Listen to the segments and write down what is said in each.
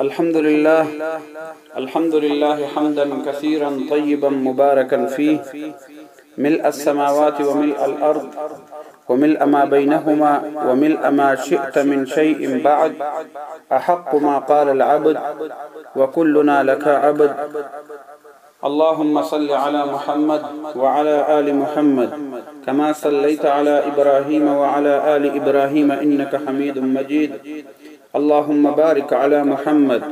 الحمد لله الحمد لله حمدا كثيرا طيبا مباركا فيه ملء السماوات وملء الأرض وملء ما بينهما وملء ما شئت من شيء بعد أحق ما قال العبد وكلنا لك عبد اللهم صل على محمد وعلى آل محمد كما صليت على إبراهيم وعلى آل إبراهيم إنك حميد مجيد اللهم بارك على محمد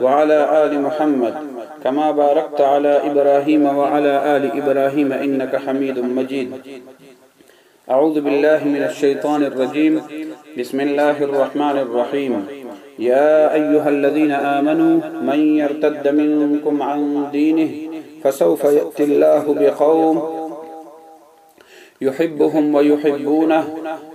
وعلى آل محمد كما باركت على إبراهيم وعلى آل إبراهيم إنك حميد مجيد أعوذ بالله من الشيطان الرجيم بسم الله الرحمن الرحيم يا أيها الذين آمنوا من يرتد منكم عن دينه فسوف يأتي الله بقوم يحبهم ويحبونه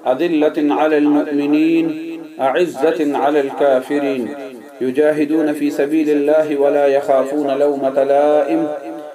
أذلة على المؤمنين أعزة على الكافرين يجاهدون في سبيل الله ولا يخافون لومة لائم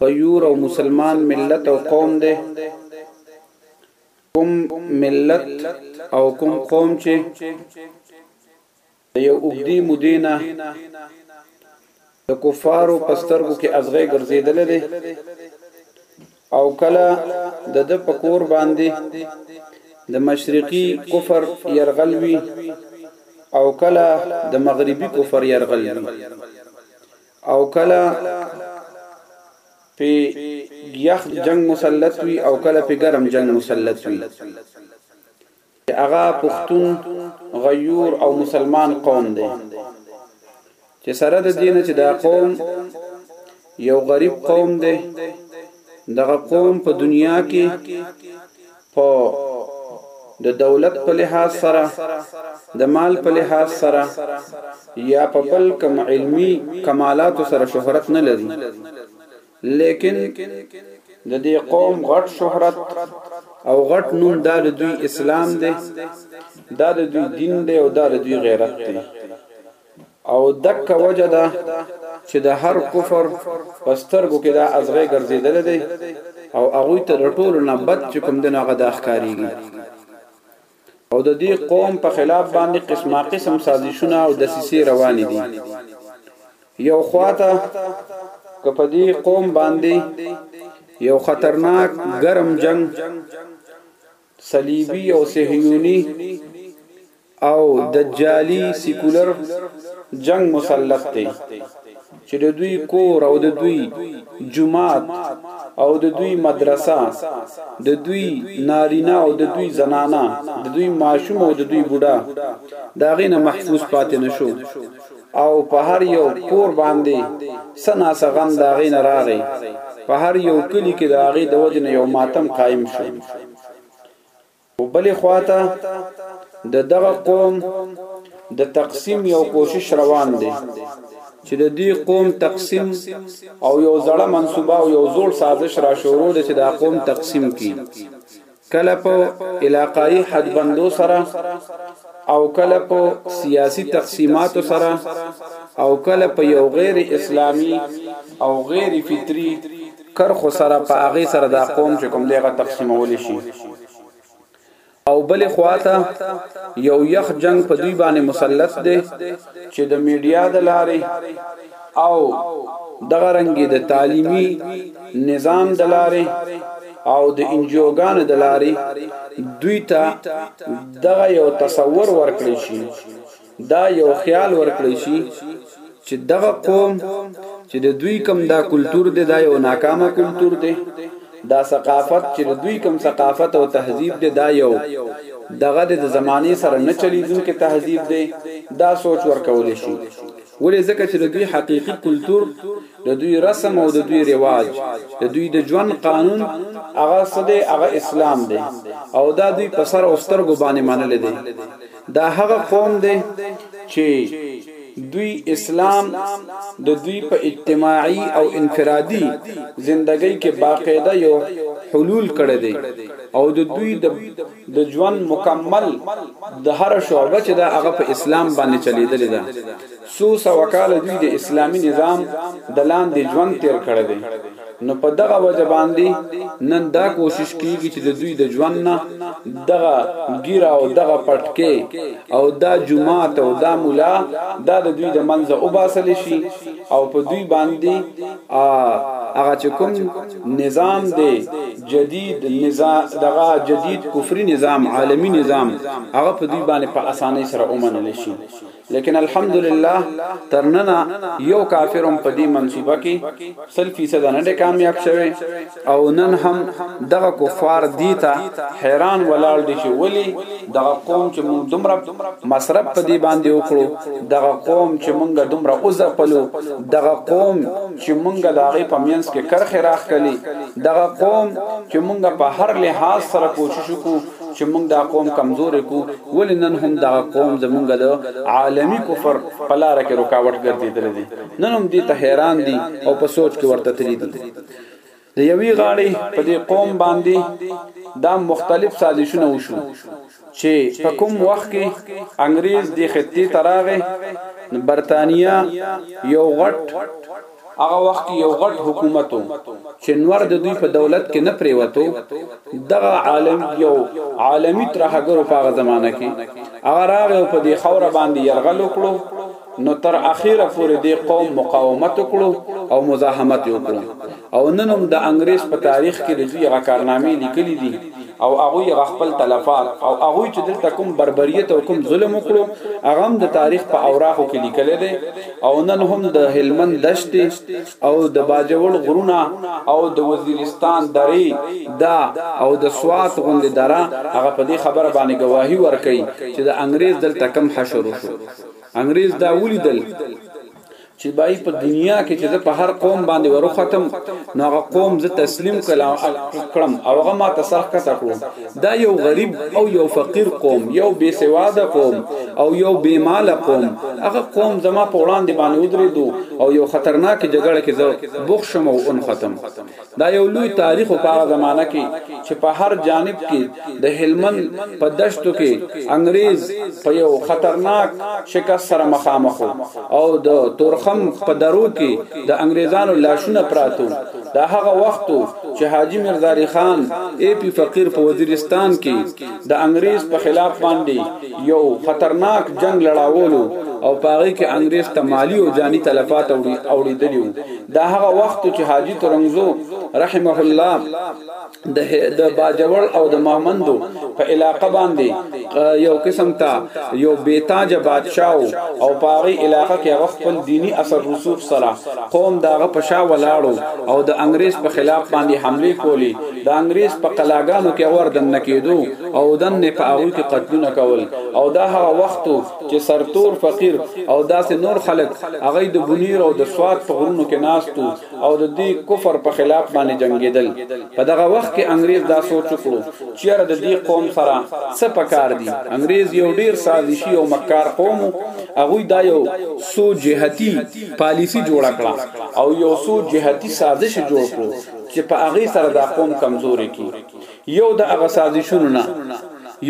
پيور او مسلمان ملت او قوم دی کوم ملت او کوم قوم چې د یو اوګدی مدینه د کفارو پسترګو کې ازغې ګرځیدل دي او کله د د پکور باندې د مشرقي کفر يرغلوي او کله د مغربي کفر يرغلوي او کله په یخ جنگ مسلط وي او کله په ګرم جنگ مسلط وي چې هغه پښتون غیور او مسلمان قوم دی چې سره د دین چې دا قوم یو غریب قوم دی دغه قوم په دنیا کې خو د دولت په لحاظ سره، د مال په لحاظ سره یا په بل کوم علمي کمالاتو سره شهرت نه لري، لیکن د دې قوم غټ شهرت او غټ نوم دا د دوی اسلام دی، دا د دوی دین دی او دا د دوی غیرت دی. او دک وجه ده چې د هر کفر په سترګو کې دا ازغې ګرځېدل دی او هغوی ته د ټولو نه بد چې کوم دی نو هغه دا ښکاریږي او د دې قوم په خلاف باندې قسمه قسم سازشونه او دسیسې روانې دي یو خواته که په دې قوم باندې یو خطرناک ګرم جنگ صلیبی او صهیونی او دجالی سیکولر جنگ مسلط دی چې د دوی کور او د دوی جماعت او د دوی مدرسه د دوی نارینه او د دوی زنانه د دوی ماشوم او د دوی بوډا دا غینه محفوظ پاتې نشو او په هر یو کور باندی څه ناڅه غم د هغی نه راغی په هر یو کلی کی د هغی د وجی نه یو ماتم قایم شو خو بلی خواته د دغه قوم د تقسیم یو کوشش روان دی چې د دې قوم تقسیم او یو زړه منصوبه او یو زوړ سازش را شروع دی چې دا قوم تقسیم کی کله په علاقايي حدبندو سره او کله په سیاسي تقسیماتو سره او کله په یو غیر اسلامي او غیر فطري کرخو سره په هغه سره دا قوم چې کوم دیغه تقسیمول شي او بل خواته یو یخ جنگ په دوی باندې مسلط دی چې د میډیا د لارې او دغه رنګ د تعلیمي نظام د لارې او د انجیوګانو د لارې دوی ته دغه یو تصور ورکړی شي دا یو خیال ورکړی شي چې دغه قوم چې د دوی کم دا کلتور دی دا یو ناکامه کلتور دی دا ثقافت چې دوی کوم ثقافت او تهذیب دی دا یو دغه د زمانه سره نه چلیدونکو تهذیب دی دا سوچ ورکول شي ولې ځکه چې د دوی حقيقي کلچر د دوی رسم او د دوی رواج د دوی د ژوند قانون هغه سده هغه اسلام دی او دا دوی په سر او سترګو باندې منل دي دا هغه قوم دی چې دوی اسلام د دوی په اجتماعي او انفرادي زندګۍ کې باقاعده یو حلول کړی دی او د دوی د د ژوند مکمل د هر شعبه چې دا هغه په اسلام باندې چلیدلې ده سو سوکاله دوی د اسلامی نظام د لاندې ژوند تیر کړی دی نو په دغه وجه باندې نن دا کوشش کیږي چې د دوی د ژوند نه دغه ګیرا او دغه پټکې او دا جمعات او دا مولا دا د دوی د منځه وباسل شي او په دوی باندې هغه چې کوم نظام دی جدید نظام دغه جدید کفری نظام عالمی نظام هغه په دوی باندې په اسانۍ سره اومنل شي لیکن الحمدلله ترننا یو کافرم په دې منصوبه کې سل فیصد نه ډې کامیاب شوه او نن هم دغه کفار دی ته حیران ولاړ دي چې ولی دغه قوم چې موږ دومره مصرف په دې باندې وکړو دغه قوم چې موږ دومره اوزه پلو دغه قوم چې مونږه د هغه په مینس کې کرخه راخلي دغه قوم چې مونږه په هر لحاظ سره کوشش وکړو چې مونږ دا قوم کمزورې کو ولې نن هم دغه قوم زمونږه د عالمی کفر په لار کې رکاوټ ګرځیدل دي نن هم دې ته حیران دي او په سوچ کې ورته تللی دي د یوی غاړې په دې قوم باندې دا مختلف سازشونه وشو چې په کوم وخت کې انګريز د خطې تراغه برتانیا یو غټ هغه وخت کې یو غټ حکومت چې نور د دوی په دولت کې نه پریوتو دغه عالم یو عالمی ترهګرو په هغه زمانہ کې هغه راغ په دې خوره باندې يرغل وکړو نو تر اخیره پورې دی قوم مقاومت وکړو او مزاحمت وکړو او نن هم د انګريز په تاریخ کې د دوی غکارنامې لیکلي دي او هغه غ خپل تلفات او هغه چې دلته کوم بربریت او کوم ظلم وکړو هغه هم د تاریخ په اوراقو کې لیکل دي او نن هم د هلمند دشت او د باجوړ غرونه او د وزیرستان درې دا او د سوات غوندې دره هغه په دې خبره باندې گواهی ورکړي چې د انګريز دلته کم حشر وشو انګريز دا ولیدل چې بای په دنیا کې چې په هر قوم باندې ورو ختم نو هغه قوم زه تسلیم کړم او هغه ما ته سرخ کته کړو دا یو غریب او یو فقیر قوم یو بے سواد قوم او یو بے مال قوم هغه قوم زما په وړاندې باندې ودرېدو او یو خطرناک جګړه کې زه بوخ شم او ان ختم دا یو لوی تاریخ په هغه زمانہ کې چې په هر جانب کې د هلمند په دشتو کې انګريز په یو خطرناک شکست سره مخامخ او د تورخم په درو کې د انګريزانو لاشونه پراتو دا هغه وخت چې حاجی مرزا علي خان ای پی فقیر په وزیرستان کې د انګريز په خلاف باندې یو خطرناک جنگ لړاولو او پاره کې انګريز ته مالی او جانی تلفات اوړي اوړي دلیو دا هغه وخت چې حاجی ترنګزو رحمه الله د د باجوړ او د مامندو په علاقه باندې یو قسم تا یو بیتاج بادشاو او پاغي علاقه کې هغه خپل دینی اثر رسوخ سره قوم داغه پشا ولاړو او د انګريز په خلاف باندې حمله کولی د انګريز په قلاګانو کې اور دن کېدو او دن په هغه کې قتلونه کول او دا هغه وخت چې سرتور فقیر او داسې نور خلک هغه د بنیر او د سواد په غرونو کې ناستو او د دې کفر په خلاف باندې جنگیدل په دغه وخت کې انګريز دا سوچ وکړو چې را د دې قوم سره څه پکار دي انګريز یو ډیر سازشي او مکار قوم هغه دا یو سو جهتی پالیسی جوړ کړه او یو سو جهتی سازش جوړ کړو چې په هغه سره دا قوم کمزوري کی یو د هغه سازشونو نه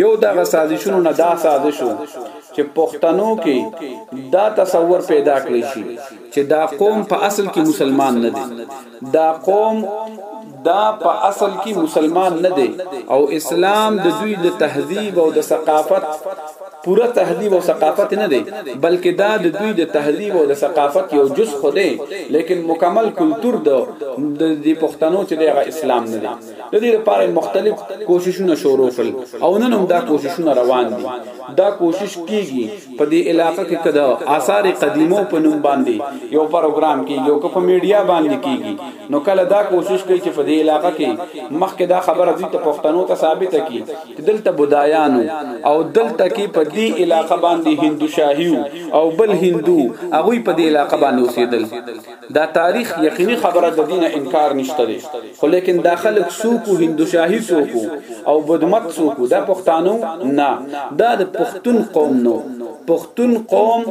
یو د هغه سازشونو نه دا سازشو چې پښتنو کې دا تصور پیدا کړی شي چې دا قوم په اصل کې مسلمان نه دی دا قوم دا په اصل کې مسلمان نه دی او اسلام د دوی د تهذیب او د ثقافت پوره تهذیب او ثقافت نه دی بلکې دا د دوی د تهذیب او د ثقافت یو جز خو دی لیکن مکمل کلچر د د پښتنو چې دغه اسلام نه دی د دې لپاره مختلف کوششونه شروع کړل او نن هم دا کوششونه روان دي دا کوشش کیږي په دې علاقې کې کده آثار قدیمو په نوم باندې یو پروګرام کیږي او په میډیا باندې کیږي نو کله دا کوشش کوي چې په دې علاقې کې مخکې دا خبره دي ته پښتنو ته ثابت کی چې دلته بودایانو او دلته کې په دې علاقې باندې هندو شاهیو او بل هندو هغه په دې علاقې باندې اوسېدل دا تاریخ یقیني خبره د دینه انکار نشته دی خو لیکن دا خلک سوکو هندو شاهي سوکو او بدمت سوکو دا پښتانو نه دا د پښتون قوم نو پښتون قوم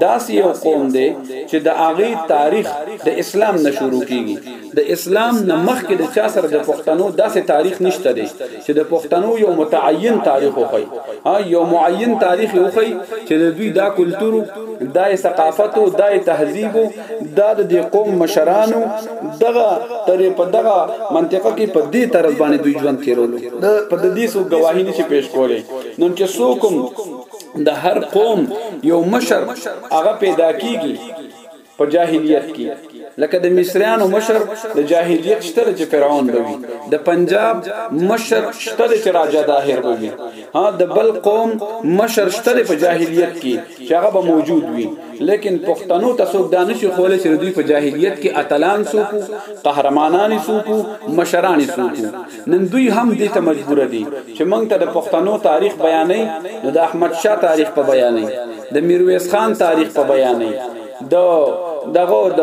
داسې یو قوم دی چې د هغه تاریخ د اسلام نه شروع کیږي د اسلام نه مخکې د چا سره د پښتنو داسې تاریخ نشته دی چې د پښتنو یو متعین تاریخ وخی ها یو معین تاریخ وخی چې د دوی دا کلچر دا ثقافت او دا تهذیب دا د قوم مشرانو دغه تر په دغه منطقه کې په دې طرز باندې دوی ژوند تیرولو په دې سو گواهی نشي پیش کولای نن چې څوکم د هر قوم یو مشر هغه پیدا کیږي په جاهلیت کې لکه د مصریانو مشر د جاهلیت شته چې فرعون بوي د پنجاب مشر شته چې راجا داهر بوي ها د بل قوم مشر شته په جاهلیت کې چې هغه به موجود وي لیکن پښتنو ته څوک دانش خولې چې دوی په جاهلیت کې اتلان سوکو قهرمانان سوکو مشران سوکو نن دوی هم دې ته مجبور دي چې مونږ ته د پښتنو تاریخ بیانې نو د احمد شاه تاریخ په بیانې د میرویس خان تاریخ په بیانې د دغه د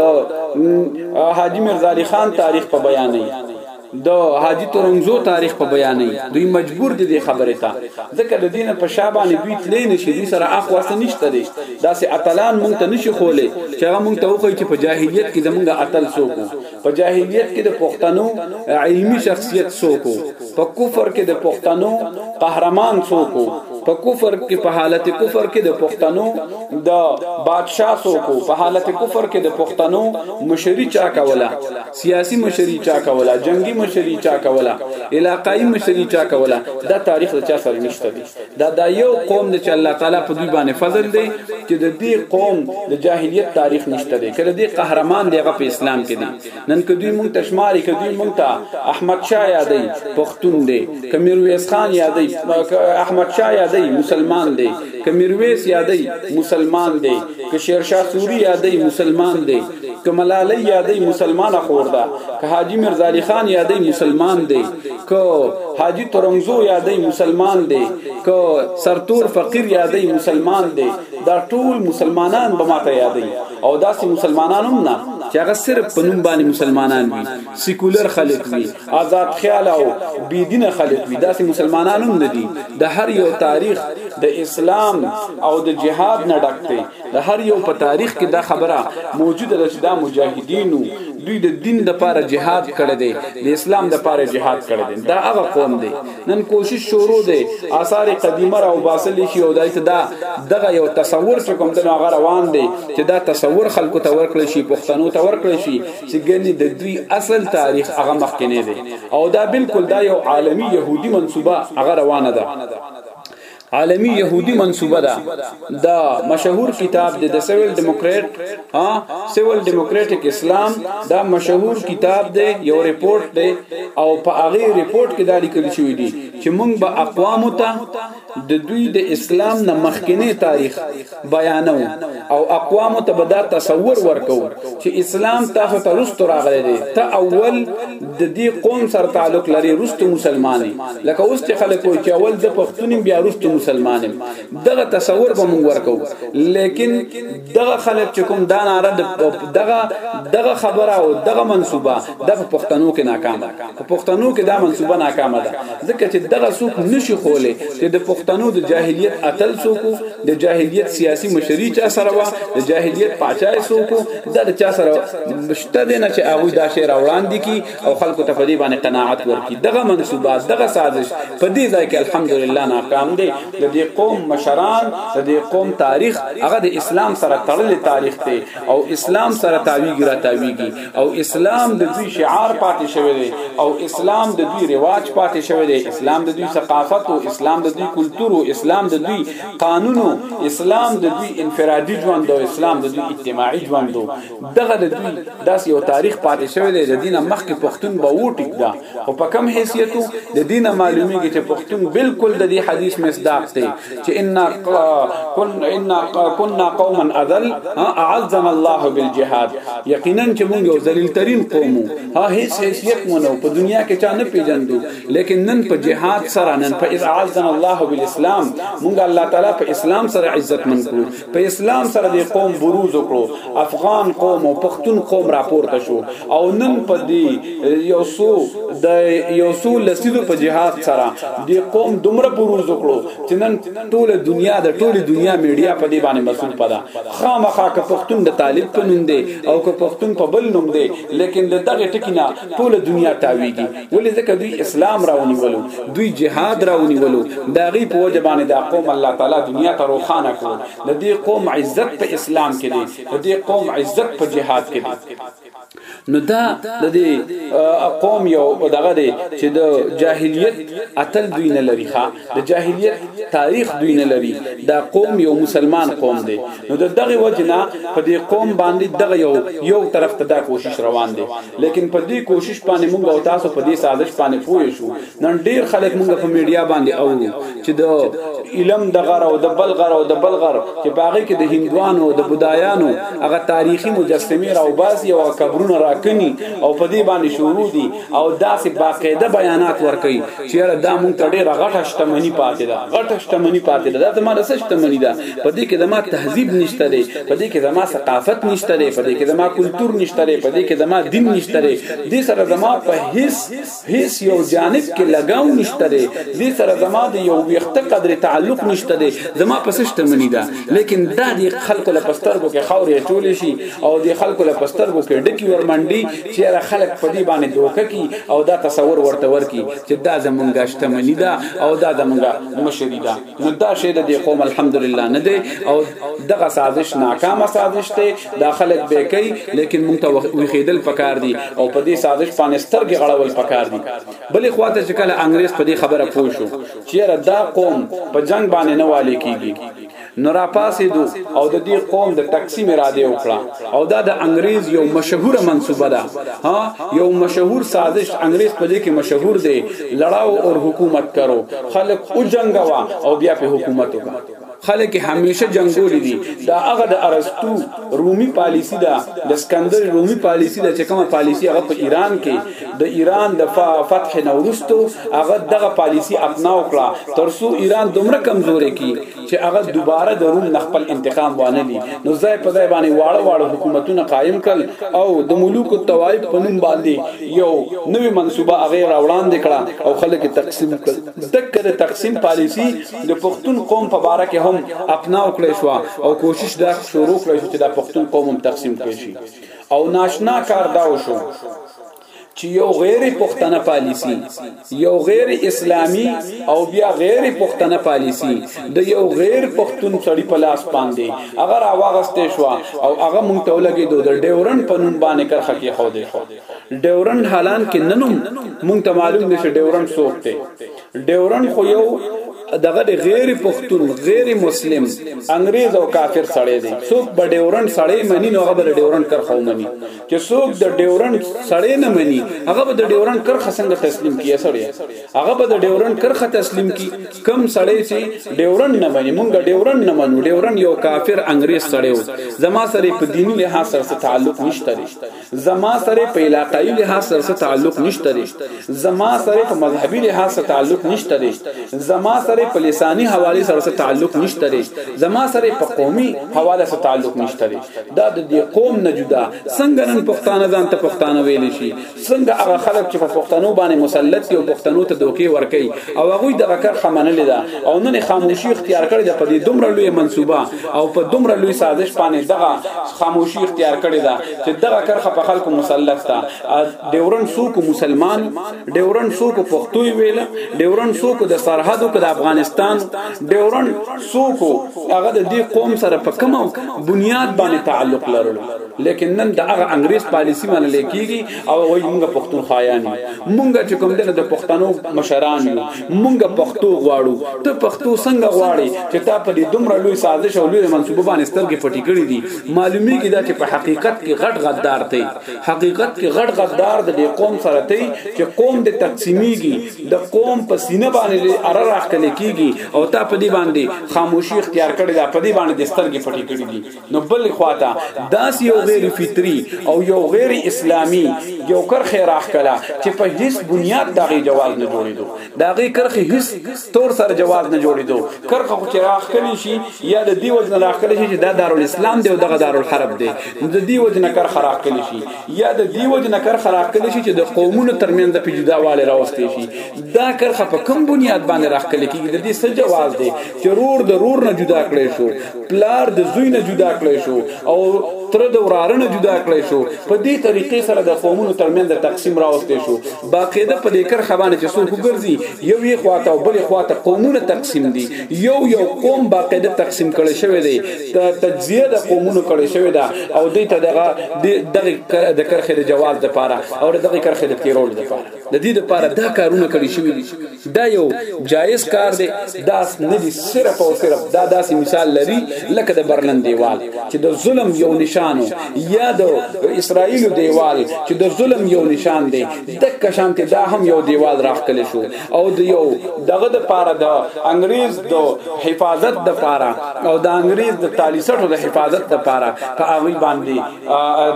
حاجی مرزا علي خان تاریخ په بیانې د حاجی ترنګزو تاریخ په بیانې دوی مجبور دي د خبره ته ځکه د دینه په شابانې دوی تلې نشي دوی سره اخوا سره نشته دي دا سه اتلان مونږ ته نشي خولې چې هغه مونږ ته وخی چې په جاهلیت کې زمونږه اتل سوکو په جاهلیت کې د پښتنو علمی شخصیت سوکو په کفر کې د پښتنو قهرمان سوکو په کفر کې په حالت کفر کې د پښتنو د بادشاہ سوکو په حالت کفر کې د پښتنو مشری چا کولا سیاسی مشری چا کولا جنگی مشری چا کولا علاقائی مشری چا کولا دا تاریخ د چا سره نشته دی دا دا یو قوم دی چې الله تعالی په دوی باندې فضل دی چې د دې قوم د جاهلیت تاریخ نشته دی کله دې قهرمان دی هغه په اسلام کې دی نن که دوی مونږ تشماري که دوی مونږ ته احمد شاه یادې پښتون دی که میرویس خان یادې احمد شاه یادې مسلمان دی که میرویس یادې مسلمان دی که شیر شاه سوری یادې مسلمان دی که ملاله یادې مسلمان خور ده که حاجی مرزا علی خان یادې مسلمان دی کو حاجی ترنګزو یادې مسلمان دی کو سرتور فقیر یادې مسلمان دی دا ټول مسلمانان به ماته یادې او داسې مسلمانان هم نه چې هغه صرف په نوم باندې مسلمانان وي سیکولر خلک وي آزاد خیال او بی دین خلک وي داسې مسلمانان هم نه دي د هر یو تاریخ د اسلام او د جهاد نه ډک دی د هر یو په تاریخ کې دا خبره موجوده ده چې دا مجاهدینو دوی د دین د پاره جهاد کړی دی د اسلام د پاره جهاد کړی دی دا هغه قوم دی نن کوشش شروع دی آثار قدیمه را وباسل شي او دایته دا دغه یو تصور چې کوم د هغه روان دی چې دا تصور خلکو ته ورکړل شي پښتنو ته ورکړل شي چې ګنې د دوی اصل تاریخ هغه مخکې نه دی او دا بالکل دا یو عالمی يهودي منسوبه هغه روانه ده عالمی يهودي منسوبه ده دا مشهور کتاب دی د سیول ډیموکرات ها سیول ډیموکراټک اسلام دا مشهور کتاب دی یو ریپورت دی او په هغه ریپورت کې دا لیکل شوی دی چې مونږ به اقوام ته د دوی د اسلام نه مخکینه تاریخ بیانو او اقوام ته بدا تصور ورکو چې اسلام تاسو ته رستو راغلی دی ته اول د دې قوم سره تعلق لري رستو مسلمانې لکه اوس چې خلک وایي چې اول د پښتونیم بیا رستو مسلمانې دغه تصور به موږ ورکو لیکن دغه خلک چې کوم دا ناره دغه دغه خبره او دغه منسوبه دا په پښتنو کې ناکامه په پښتنو کې دا منصوبه ناکامه ده ځکه چې دغه څوک نشي خولې چې د پښتنو د جاهلیت اتل څوک د جاهلیت سیاسي مشري چا سره وا د جاهلیت پاچا څوک دا د چا سره مشته دي نه چې هغه دا شی راوړاندې کی او خلکو ته په دې باندې قناعت ورکړي دغه منصوبه دغه سازش په دې ځای کې الحمدلله ناکام دی د دې قوم مشران د دې قوم تاریخ هغه د اسلام سره تړلې تاریخ دی او اسلام سره تاویږي را تاویږي او اسلام د دوی شعار پاتې شوی دی او اسلام د دوی رواج پاتې شوی دی اسلام د دوی ثقافت او اسلام د دوی کلچر او اسلام د دوی قانون او اسلام د دوی انفرادي ژوند او اسلام د دوی اجتماعي ژوند دغه د دوی داس یو تاریخ پاتې شوی دی د دینه مخکې پښتون به وټیک دا خو په کم حیثیتو د دین معلومیږي چې پښتون بالکل د دې حدیث مصداق دی چې ان کن ان كنا قوما اذل اعزنا الله بالجهاد یقینا چې موږ یو ذلیل ترین قوم ها هیڅ حیثیت مونږ په دنیا کې چا نه پیژندو لیکن نن په جهاد سره نن په اعزنا الله بالاسلام موږ الله تعالی په اسلام سره عزت من کړو په اسلام سره د قوم بروز وکړو افغان قوم او پښتون قوم راپورته شو او نن په دې یو سو د یو سو لسیدو په جهاد سره د قوم دومره بروز وکړو چې نن ټوله دنیا د ټوله دنیا میډیا په دې باندې مسول پدا خامخا که پښتون د طالب په نوم دی او که پښتون په بل نوم دی لیکن د دغه ټکی نه ټوله دنیا تاویږي ولې ځکه دوی اسلام راونیولو دوی جهاد راونیولو دا غي په وجه باندې دا قوم الله تعالی دنیا ته روخانه کړو د دې قوم عزت په اسلام کې دی د دې قوم عزت په جهاد کې دی نو دا د دې قوم یو دغه دی چې د جاهلیت اتل دوی نه لري ښا د جاهلیت تاریخ دوی نه لري دا قوم یو مسلمان قوم دی نو د دغه وجنه په دې قوم باندې دغه یو یو طرف ته دا کوشش روان دی لیکن په دې کوشش باندې مونږ او تاسو په دې سازش باندې پوه شو نن ډیر خلک مونږ په میډیا باندې اورو چې د علم د غره او د بلغره او د بلغر چې باغې کې د هندوانو او د بودایانو هغه تاریخي مجسمه راوباسي او قبرونه راکني او په دې باندې شروع دي او داسې باقاعده بیانات ورکړي چې را دا مونږ ته ډېر غټه شتمنی پاتې ده غټه شتمنی پاتې ده دا ته ما رسې شتمنی ده په دې کې زما تهذیب نشته دی په دې کې زما ثقافت نشته دی په دې کې زما کلچر نشته دی په دې کې زما دین نشته دی دې سره زما په هیڅ هیڅ یو جانب کې لګاو نشته دی دې سره زما د یو وخت قدر تعلق نشته دی زما په شتمنی ده لیکن دا دې خلکو لپاره سترګو کې خاورې چولې شي او دې خلکو لپاره سترګو کې ډکی ورمنډي چیرې خلک په دې باندې دوکه کی او دا تصور ورته ورکی چې دا زمونږ شتمنی ده او دا زمونږ مشری ده نو دا شی د قوم الحمدلله نه دی او دغه سازش ناکامه سازش دی دا خلک به کوي لیکن مونږ ته وخیدل پکار دی او په دې سازش باندې سترګې غړول پکار دی بلې خواته چې کله انګريز په دې خبره پوه شو چیرې دا قوم په جنگ باندې نه والی کیږي نو را پاسېدو او د دې قوم د تقسیم اراده وکړه او دا د انګريز یو مشهور منصوبه ده ها یو مشهور سازش انګريز په دې کې مشهور دی لړاو او حکومت کرو خلک او جنگوا او بیا په حکومت وکړه خلک همیشه جنگولې دي دا هغه د ارسطو رومي پالیسی ده د اسکندر رومي پالیسی ده چې کومه پالیسی هغه په ایران کې د ایران د فتح نورستو هغه دغه پالیسی اپناو کړه ترسو ایران دومره کمزورې کی چې هغه دوباره د روم نه خپل انتقام وانه لي نو ځای په ځای باندې واړه واړه حکومتونه قائم کړ او د ملوک الطوائف په نوم باندې یو نوې منصوبه هغه راوړاندې کړه او خلک تقسیم کړ دغه د تقسیم پالیسی د پښتون قوم په باره کې هم اپنا وکړې شو او کوشش دا شروع کړې شو چې د پښتون قوم هم تقسیم کړي شي او ناشنا کار دا وشو چې یو غیر پښتنه پالیسی یو غیر اسلامی او بیا غیر پښتنه پالیسی د یو غیر پښتون سړی په لاس باندې اگر اواغسته شو او هغه مونږ ته لګي د ډیورن په نوم باندې کرخه کې خو دې شو ډیورن حالان کې ننوم مونږ ته معلوم دي چې ډیورن څوک دی ډیورن خو یو دغه د غیر پښتون غیر مسلم انګريز او کافر سړی دی څوک به ډیورن سړی منی نو هغه به ډیورن کرخه ومني چې څوک د ډیورنډ سړی نه مني هغه به د ډیورنډ کرخه څنګه تسلیم کیه سړی هغه به د ډیورنډ کرخه تسلیم کی کم سړی چې ډیورنډ نه مني مونږ ډیورنډ نه منو ډیورنډ یو کافر انګريز سړی و زما سره په دیني لحاظ سره تعلق نشته زما سره په علاقایي لحاظ سره تعلق نشته زما سره په مذهبي لحاظ سره تعلق نشته زما سره په لساني حواله سره تعلق نشته زما سره په قومي حواله سره تعلق نشته دا د دې قوم نه جدا څنګه نن پښتانه ځان ته پښتانه ویل شي څنګه هغه خلک چې په پښتنو باندې مسلط دي او پښتنو ته دوکي ورکي او هغه د غکر خمنل ده او نن خاموشي اختیار کړې ده په دې دومره لوی منصوبه او په دومره لوی سازش باندې دغه خاموشي اختیار کړې ده چې دغه کرخه په خلکو مسلط ده ډیورن سوق مسلمان ډیورن سوق پښتوي ویل ډیورن سوق د سرحدو کې د افغانستان ډیورن څوک هغه د دې قوم سره په کوم بنیاد باندې تعلق لرلو لیکن نن د هغه انګريز پالیسی باندې لیکيږي او وایي موږ پښتون خایانی موږ چې کوم دنه د پښتنو مشران یو موږ پښتو غواړو ته پښتو څنګه غواړي چې تا په دې دومره لوی سازش او لوی منصوبه باندې سترګې پټې کړې دي معلومی کې دا چې په حقیقت کې غټ غدار دی حقیقت کې غټ غدار د قوم سره دی چې قوم د تقسیمیږي د قوم په سینه باندې اره راخلي کیږي او تا په دې باندې خاموشي اختیار کړې ده په دې باندې د سترګې پټې کړې دي نو بل خواته داس یو غیر فطری او یو غیر اسلامی یو کرخه راخلا چې په هیڅ بنیاد دغه جواز نه جوړېدو دغه کرخه هیڅ تور سره جواز نه جوړېدو کرخه خو چې راخلي شي یا د دې وجه راخلي شي چې دا دارالاسلام دی او دغه دارالحرب دی د دې وجه نه کرخه راخلي شي یا د دې وجه نه کرخه راخکلی شي چې د قومونو ترمنځ په جدا والي راوستي شي دا کرخه په کم بنیاد باندې راخکلی کیږي د دې څه جواز دی چې رور د رور نه جدا کړي شو پلار د زوی نه جدا کړي شو او تر د وراره نه جدا کړي شو په دې طریقې سره د قومونو ترمنځ تقسیم راوستي شو باقاعده په دې کرخه باندې چې څوک ګرځي یو یې خواته او بل خواته قومونه تقسیم دي یو یو قوم باقاعده تقسیم کړي شوی دی تجزیه د قومونو کړي شوی دا او دوی ته دغه دغه د کرخې د جواز د پاره او دغه کرخې د تیرول د پاره د دې د پاره دا کارونه کړي شوی دي دا یو جایز کار دی دا نه دي صرف او صرف دا داسې مثال لري لکه د برلن دیوال چې د ظلم یو نشانو یا د اسرائیل دیوال چې د ظلم یو نشان دی د کشانته دا هم یو دیوال راخ کله شو او د یو دغه د پاره د انګريز د حفاظت د پاره او د انګريز د تالیسټو د حفاظت د پاره په هغه باندې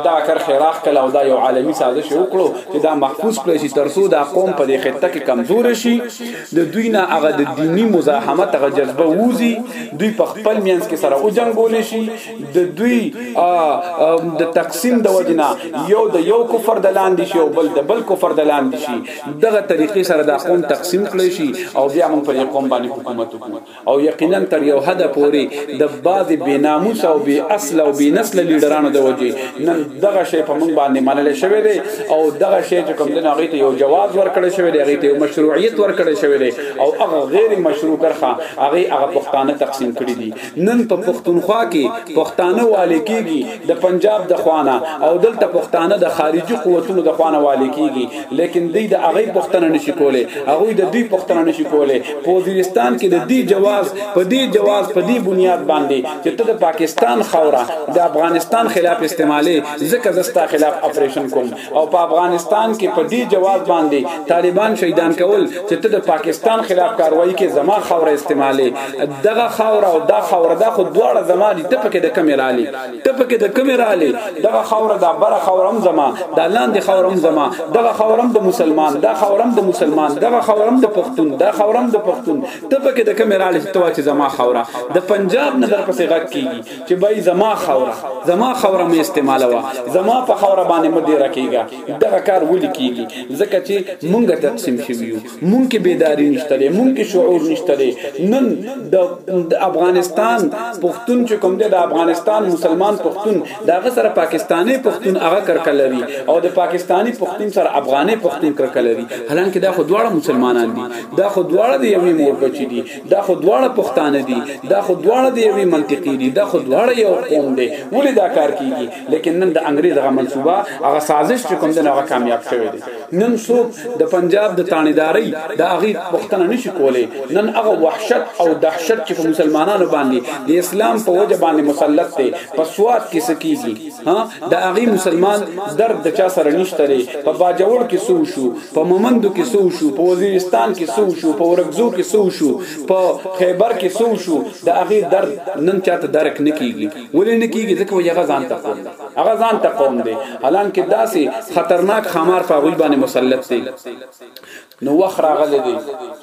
دا کر خیراخ کله او دا یو عالمی سازش وکړو چې دا محفوظ کړی شي ترسو دا قوم په دې خطه کې کمزور شي د دوی نه هغه د دینی مزاحمت هغه جذبه ووزي دوی په خپل مینس کې سره او جنگول شي د دوی د تقسیم د وجنا یو د یو کفر د لاندې شي او بل د بل کفر د لاندې شي دغه طریقې سره دا قوم تقسیم کړی شي او بیا موږ پر قوم باندې حکومت وکړو او یقینا تر یو حد پورې د بعض بناموس او بی اصل او بی نسل لیډرانو د وجې نن دغه شی په موږ باندې منل شوی دی او دغه شی چې کوم دنه غیته یو جواز ورکړی شوی دی غیته یو مشروعیت ورکړی شوی دی او هغه غیر مشروع کرخه هغه هغه پښتانه تقسیم کړی دي نن په پښتونخوا کې پښتانه والي کیږي د پنجاب د خوانه او دلته پښتانه د خارجي قوتونو د خوانه والي کیږي لیکن دوی د هغه پښتنه نشي کوله هغه د دوی پښتنه نشي کوله په وزیرستان کې د دې جواز په دې جواز په دې بنیاد باندې چې ته د پاکستان خوره د افغانستان خلاف استعمالي ځکه زستا خلاف اپریشن کوم او په افغانستان کې په دې جواز باندې طالبان شهیدان کول چې ته د پاکستان خلاف کاروایی کې زما خوره استعمالې دغه خوره او دا خوره دا خو دواړه زما دي ته پکې د کمرالي ته پکې د کمرالي دغه خوره دا بره خوره هم زما دا لاندې خوره هم زما دغه خوره هم د مسلمان دا خوره هم د مسلمان دغه خوره هم د پښتون دا خوره هم د پښتون ته پکې د کمرالي ته چې زما خوره د پنجاب نظر پسې غږ کیږي چې بای زما خوره زما خوره مې استعمالوه زما په خوره باندې مدې رکیږي دغه کار ولي کیږي ځکه چې مونږ تقسیم شویو مونږ کې بیداری نشته لري مونږ کې شعور نشته لري نن د افغانستان پښتون چې کوم دی د افغانستان مسلمان پښتون دغه سره پاکستانی پښتون هغه کرکل لري او د پاکستانی پښتون سره افغاني پښتون کرکل لري حالانکه دا خو دواړه مسلمانان دي دا خو دواړه د یوې مور بچی دي دا خو دواړه پښتانه دي دا خو دواړه دی وی منطقي دي دا خو دواړه یو قوم دی ولې دا کار کیږي لیکن نن د انګريز غو منصوبه هغه سازش چې کوم دی هغه کامیاب شوی دی نن څوک د پنجاب د تانیداري د هغه پښتنه نشي کولای نن هغه وحشت او دهشت چې په مسلمانانو باندې د اسلام په وجه باندې مسلط دی په سواد کې سکیږي ها د هغه مسلمان درد د چا سره نشته لري په باجوړ کې سو شو په مومندو کې سو شو په وزیرستان کې سو شو په ورغزو کې سو شو په خیبر کې سو شو د هغه درد نن چاته درک نه کیږي ولې نه کیږي ځکه وي هغه ځان ته قوم دی هغه ځان ته قوم دی حالان کې داسې خطرناک خمار په غوي باندې مسلط دی نو وخت راغلی دی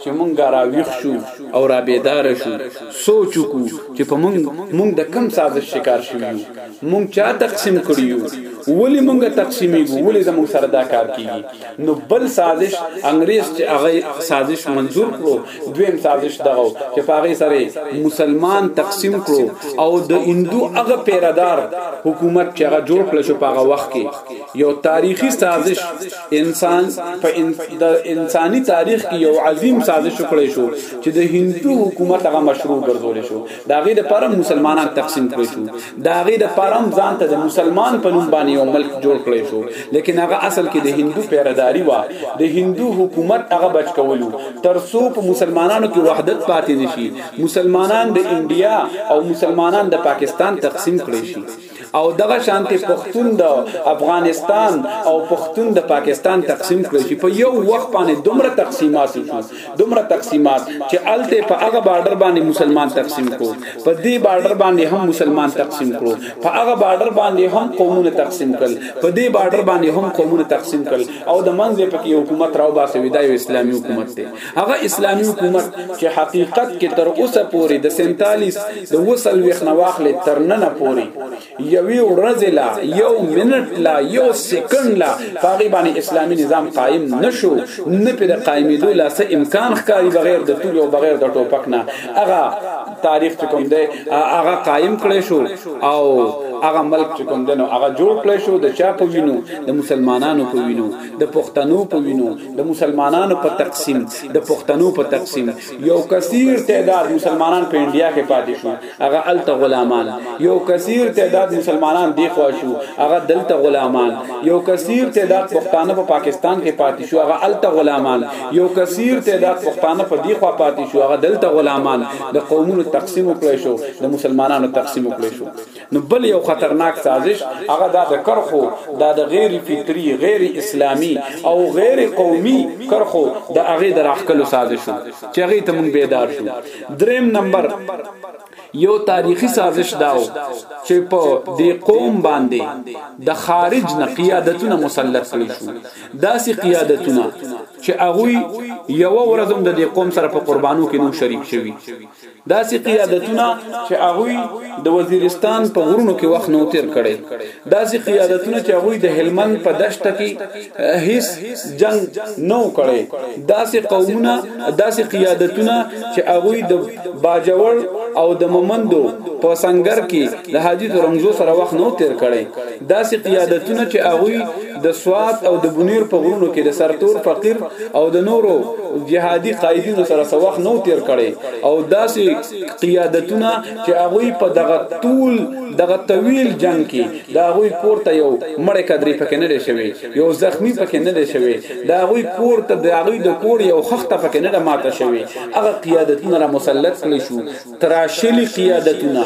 چې مونږ را ویښ شو او را بیدار شو سوچ وکړو چې په مونږ مونږ د کم سازش شکار شو یو مونږ چا تقسیم کړیو ولی مونږ تقسیمي ګو ولی زموږ سره دا کار کیږي نو بل سازش انګريز چې هغه سازش منظور کړو دویم سازش دغه چې په هغه سره مسلمان تقسیم کړو او د هندو هغه پیرادار حکومت چې هغه جوړ کړ شو په هغه وخت کې یو تاریخي سازش انسان په د انساني تاریخ کې یو عظیم سازش کړی شو چې د هندو حکومت هغه مشروع ګرځول شو دا غي د پرم مسلمانان تقسیم کړی شو دا غي د پرم ځان ته د مسلمان په نوم باندې یو ملک جوړ کړی شو لیکن هغه اصل کې د هندو پیرداری و د هندو حکومت هغه بچ کولو تر څو په مسلمانانو کې وحدت پاتې نشي مسلمانان د انډیا او مسلمانان د پاکستان تقسیم کړی شي او دغه شانتي پښتون د افغانستان او پښتون د پاکستان تقسیم کړی شي په یو وخت باندې دومره تقسیمات شو دومره تقسیمات چې الته په هغه بارډر باندې مسلمان تقسیم کو په دې بارډر باندې هم مسلمان تقسیم کړو په هغه بارډر باندې هم قومونه تقسیم کړل په دې بارډر باندې هم قومونه تقسیم کړل او د منځ په کې حکومت راو باسي ودا یو اسلامي حکومت دی هغه اسلامی حکومت چې حقیقت کې تر اوسه پورې د 47 د وصل وښنه واخلې تر نن پورې یوې ورځ لا یو منټ لا یو سکند لا پاغي باندې اسلامی نظام قائم نشو نه په قائمېدو لا څه امکان ښکاری بغیر د توري او بغیر د ټوپک نه هغه تاریخ چې کوم دی هغه قائم کړی شو او هغه ملک چې کوم دی نو هغه جوړ کړی شو د چا په وینو د مسلمانانو په وینو د پښتنو په وینو د مسلمانانو په تقسیم د پښتنو په تقسیم یو کثیر تعداد مسلمانان په انډیا کې پاتې شو هغه الته غلامان یو کثیر تعداد مسلمانان دی خوا شو هغه دلته غلامان یو کثیر تعداد پښتانه په پاکستان کې پاتې شو هغه الته غلامان یو کثیر تعداد پښتانه په دی خوا پاتې شو هغه دلته غلامان د قومونو تقسیم وکړي شو د مسلمانانو تقسیم وکړي شو نو بل یو خطرناک سازش هغه دا د کرخو دا د غیر فطری غیر اسلامی او غیر قومي کرخو د هغه د راخلو سازش چې هغه ته مونږ بیدار شو دریم نمبر یو تاریخی سازش داو چې په دې قوم باندې د خارج نه قیادتونه مسلط کړی شو داسې قیادتونه چې هغه یو ورځم د دې قوم سره په قربانو کې نو شریک شوی داسې قیادتونه چې هغوی د وزیرستان په غرونو کې وخت نو تیر کړي داسې قیادتونه چې هغوی د هلمند په دشت کې هیڅ جنگ نو کړي داسې قومونه داسې قیادتونه چې هغوی د باجوړ او د مومندو په سنگر کې د حاجی ترنګزو سره وخت نو تیر کړي داسې قیادتونه چې هغوی د سوات او د بنیر په غرونو کې د سرتور فقیر او د نورو جهادي قائدینو سره سوخ نو تیر کړي او داسې قیادتونه چې هغوی په دغه طول دغه طویل جنگ کې دا هغوی کورته یو مړ کدري پکې نه لشوي یو زخمی پکې نه لشوي دا هغوی کورته د هغوی د کور یو خخته پکې نه ماته شوي هغه قیادتونه را مسلط کړي شو تراشلي قیادتونه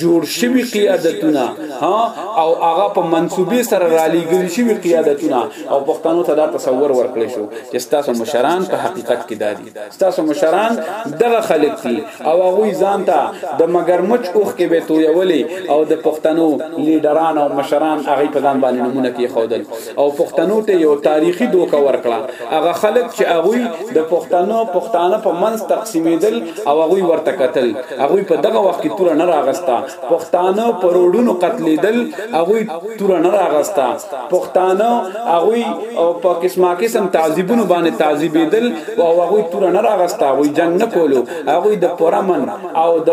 جوړ شوي قیادتونه ها او هغه په منسوبي سره را لېږل شوي قیادتونه او پښتنو ته دا تصور ورکړل شو چې ستاسو مشران په حقیقت کې دادي ستاسو مشران دغه خلک دي او هغه ځان ته د مګرمچ اوخ کې به تویولې او د پښتنو لیډران او مشران هغه په ځان باندې نمونه کې خودل او پښتنو ته یو تاریخي دوکه ورکړه هغه خلک چې هغه د پښتنو پښتانه په منځ تقسیمیدل او هغه ورته قتل هغه په دغه وخت کې تور نه راغستا پښتانه پروډونو قتلیدل هغه تور نه راغستا پښتانه هغه او په قسمه قسم تعذيبونو باندې تعذيبېدل او هغه تور نه راغستا هغه جنگ نه کولو هغه د پرامن او د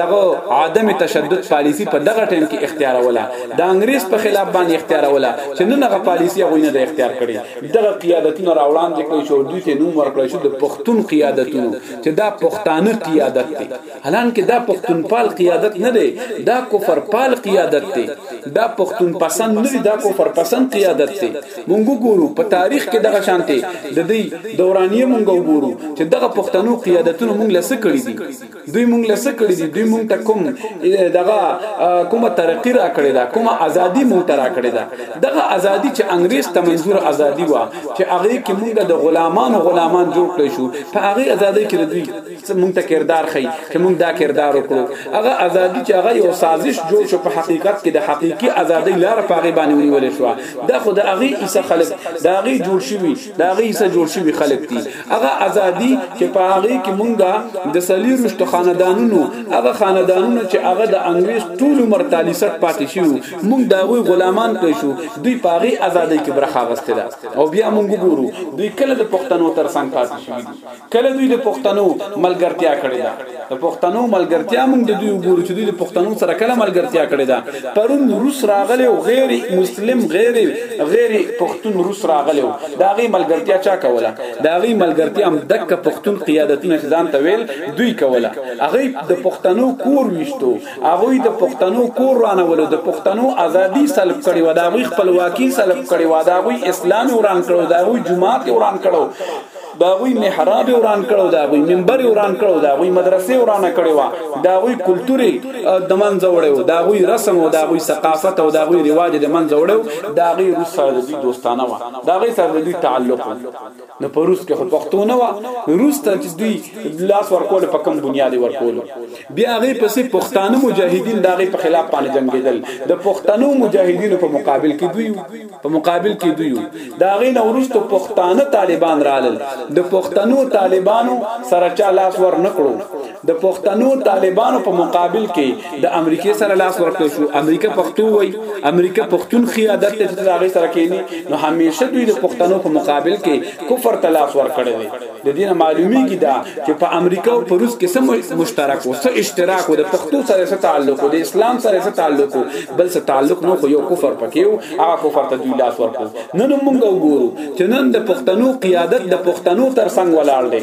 دغه عدم تشدد پالیسی په دغه ټیم کې اختیاروله د انګريز په خلاف باندې اختیاروله چې نن هغه پالیسی هغه نه د اختیار کړي دغه قیادتونه راوړاندې کړي چې دوی ته نوم ورکړي چې د پښتون قیادتونو چې دا پښتانه قیادت دي حالان کې دا پښتون پال قیادت نه دی دا کفر پال قیادت دی دا پښتون پسند نه دی دا کفر پسند قیادت دی مونږ ګورو په تاریخ کې دغه شانته د دې دورانیه مونږ ګورو چې دغه پښتنو قیادتونو مونږ لسه کړی دي دوی مونږ له څه کړی دي دوی مونږ ته کوم دغه کومه ترقی را کړی دا کومه ازادي مونږ ته را کړی دا دغه ازادي چې انګريز ته منزور ازادي وا چې هغه کې مونږ د غلامان غلامان جوړ کړی شو په هغه ازادي کې دوی مونږ ته کردار خي چې مونږ دا کردار وکړو هغه ازادي چې هغه یو سازش جوړ شو په حقیقت کې د حقيقي ازادي لار په هغه باندې ونیول شو دا خو د هغه ایسه خلک دا هغه جوړ شوی دا غي سره جوړ شوی خلک دي هغه ازادي چې په هغه کې مونږه د سلیروشت خاندانونو هغه خاندانونو چې هغه د انګريز ټول عمر تالی سټ پاتې شو مونږ دا غوي غلامان کې شو دوی په هغه ازادي کې برخه غستله او بیا مونږ ګورو دوی کله د پښتنو ترڅنګ پاتې شوی دي کله دوی د پښتنو ملګرتیا کړې ده د پښتنو ملګرتیا موږ د دوی وګورو چې دوی د پښتنو سره کله ملګرتیا کړې ده پرون روس راغلی او غیر مسلم غیر غیر پښتون روس راغلی دا غي ملګرتیا چا کوله دا غي ملګرتیا هم دک پښتون قیادتونه چې ځان ته ویل دوی کوله هغه د پښتنو کور وشتو هغه د پښتنو کور رانه ولو د پښتنو ازادي سلب کړي و دا غي خپلواکي سلب کړي و دا غي اسلام وران کړو دا غي جماعت وران کړو دا غوی محراب وران کړو دا غوی منبر وران کړو دا غوی مدرسې وران کړو دا غوی کلتوري د منځ وړو دا غوی رسم او دا غوی ثقافت او دا غوی رواج د منځ وړو دا غوی روس سره د دوستانه و دا غوی سره د تعلق نو په روس کې پښتون و روس ته چې دوی لاس ورکول په کوم بنیاد ورکول بیا غوی پسې پښتانه مجاهدین دا غوی په خلاف باندې جنگیدل د پښتنو مجاهدینو په مقابل کې دوی په مقابل کې دوی دا غي نورستو پښتانه طالبان رالل د پښتنو طالبانو سره چا لاس ور نکړو د پښتنو طالبانو په مقابل کې د امریکای سره لاس ورکړ شو امریکا پښتو وای امریکا پښتون خي عادت ته دا غي سره کېنی نو همیشه دوی د پښتنو په مقابل کې کفر تلاس ور کړی د دې معلومیږي دا چې په امریکا او په روس کې سم مشترک او سه اشتراک او د پښتو سره سره تعلق او د اسلام سره سره تعلق بل سره تعلق نو خو یو کفر پکې او هغه کفر ته دوی لاس ورکو نن موږ وګورو چې نن د پښتنو قیادت د پښتنو تر څنګ ولاړ دی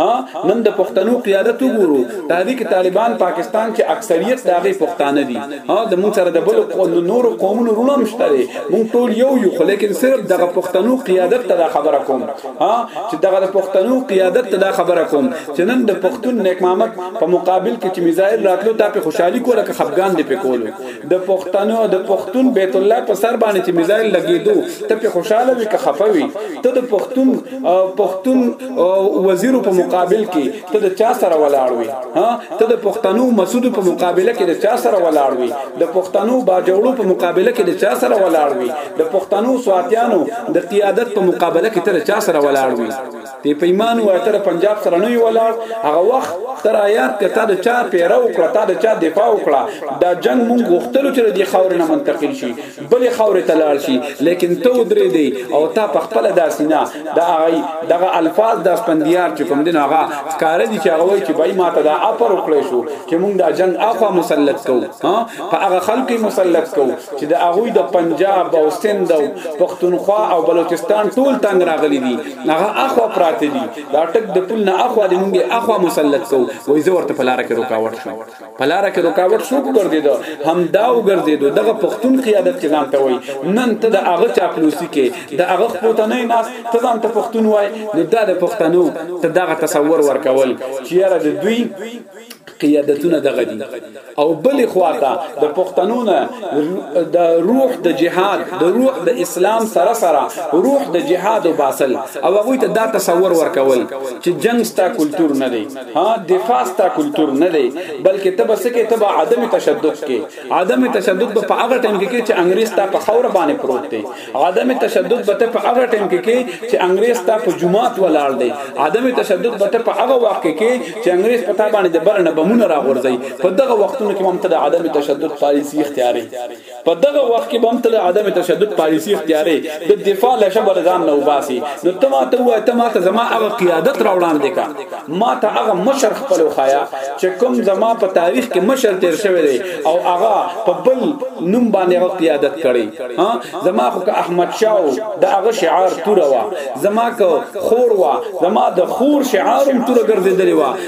ها نن د پښتنو قیادت وګورو تحریک طالبان پاکستان کې اکثریت داغي پښتانه دي ها د موږ سره د بل نور قومونو رونه مشتري موږ ټول یو یو خو لیکن صرف دغه پښتنو قیادت ته خبره کوم ها چې دغه د پښتنو قیادت ته دا خبره کوم چې نن د پښتون نیک محمد په مقابل کې چې میزایل راتلو ته په خوشحالي کوله که خفګان دی په کولو د پښتنو د پښتون بیت الله په سر باندې چې میزایل لګیدو ته په خوشاله وي که خفوي ته د پښتون پښتون وزیر په مقابل کې ته د چا سره ولاړ وي ها ته د پښتنو مسعود په مقابله کې د چا سره ولاړ وي د پښتنو باجوړو په مقابله کې د چا سره ولاړ وي د پښتنو سواتیانو د قیادت په مقابله کې ته د چا سره ولاړ وي ته په ایمان او تر پنجاب سره نه ولاړ هغه وخت تر آیات کې ته د چا پیرو کړه ته د چا دفاع وکړه دا جنگ مونږ غوښتلو چې د خاور نه منتقل شي بلې خاورې ته لاړ شي لیکن ته ودرې دی او تا په خپل داسې نه دا غي دغه الفاظ د اسپندیار چې کوم دین هغه کار دي چې هغه وایي چې بای ماته دا اپر وکړې شو چې موږ دا جنگ اخوا مسلط کو ها په هغه خلک مسلط کو چې د هغه د پنجاب او سند او پښتونخوا او بلوچستان ټول تنگ راغلي دي هغه اخوا پراته دي دا ټک د پل نه اخوا د موږ اخوا مسلط کو وایي زه ورته په لار کې رکاوټ شوم پلاره کې رکاوټ شو ګرځیدو هم دا وګرځیدو دغه پښتون قیادت کې ځان ته وای نن ته د هغه چاپلوسی کې د هغه پښتنې ناس ته ځان ته پښتون وای نو دا د پښتنو ته دغه تصور ورکول چې یاره د دوی قیادتونه دغه دي او بل خواته د پښتنو نه د روح د جهاد د روح د اسلام سره سره روح د جهاد او باسل او هغه ته دا تصور ورکول چې جنگ ستا کلچر نه دی ها دفاع ستا کلچر نه دی بلکې ته بس کې ته عدم تشدد کې عدم تشدد په هغه ټیم کې چې انګريز تا په خوره باندې پروت دی عدم تشدد به ته په هغه ټیم کې چې انګريز تا په جمعات ولاړ دی عدم تشدد به ته په هغه وخت کې چې انګريز په تا باندې د برنه بمونه راغورځي په دغه وختونو کې ممتد عدم تشدد پالیسی اختیاري په دغه وخت کې بم تل عدم تشدد پالیسی اختیاري د دفاع لشبر ځان نو باسي نو تما ته وای تما ته زما هغه قیادت را وړاندې کا ما ته هغه مشر خپل خایا چې کوم زما په تاریخ کې مشر تیر شوی دی او هغه په بل نوم باندې هغه قیادت کړي ها زما خو که احمد شاو د هغه شعار تور وا زما که خور وا زما د خور شعارم تور ګرځیدلی وا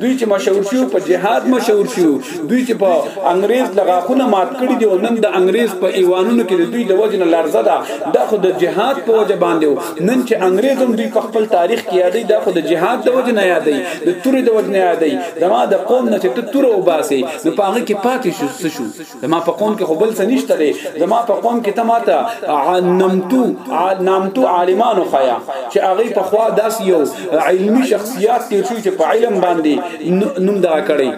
دوی چې مشهور شو په جهاد مشهور شو دوی چې په انګريز لغاخونه مات کړی دی او نن د انګريز په ایوانونو کې دوی د وجنه لارزه ده دا خو د جهاد په وجه باندې نن چې انګريز هم دوی په خپل تاریخ کې یادې دا خو د جهاد د وجنه یادې د تورې د وجنه یادې زما د قوم نه چې ته تور او باسي نو پاغه کې پاتې شو شو زما په قوم کې خو بل څه نشته دی زما په قوم کې ته ماته نمتو نامتو عالمانو خیا چې هغه په خوا داس یو علمی شخصیت تیر شوی چې په علم باندې نوم دا کړی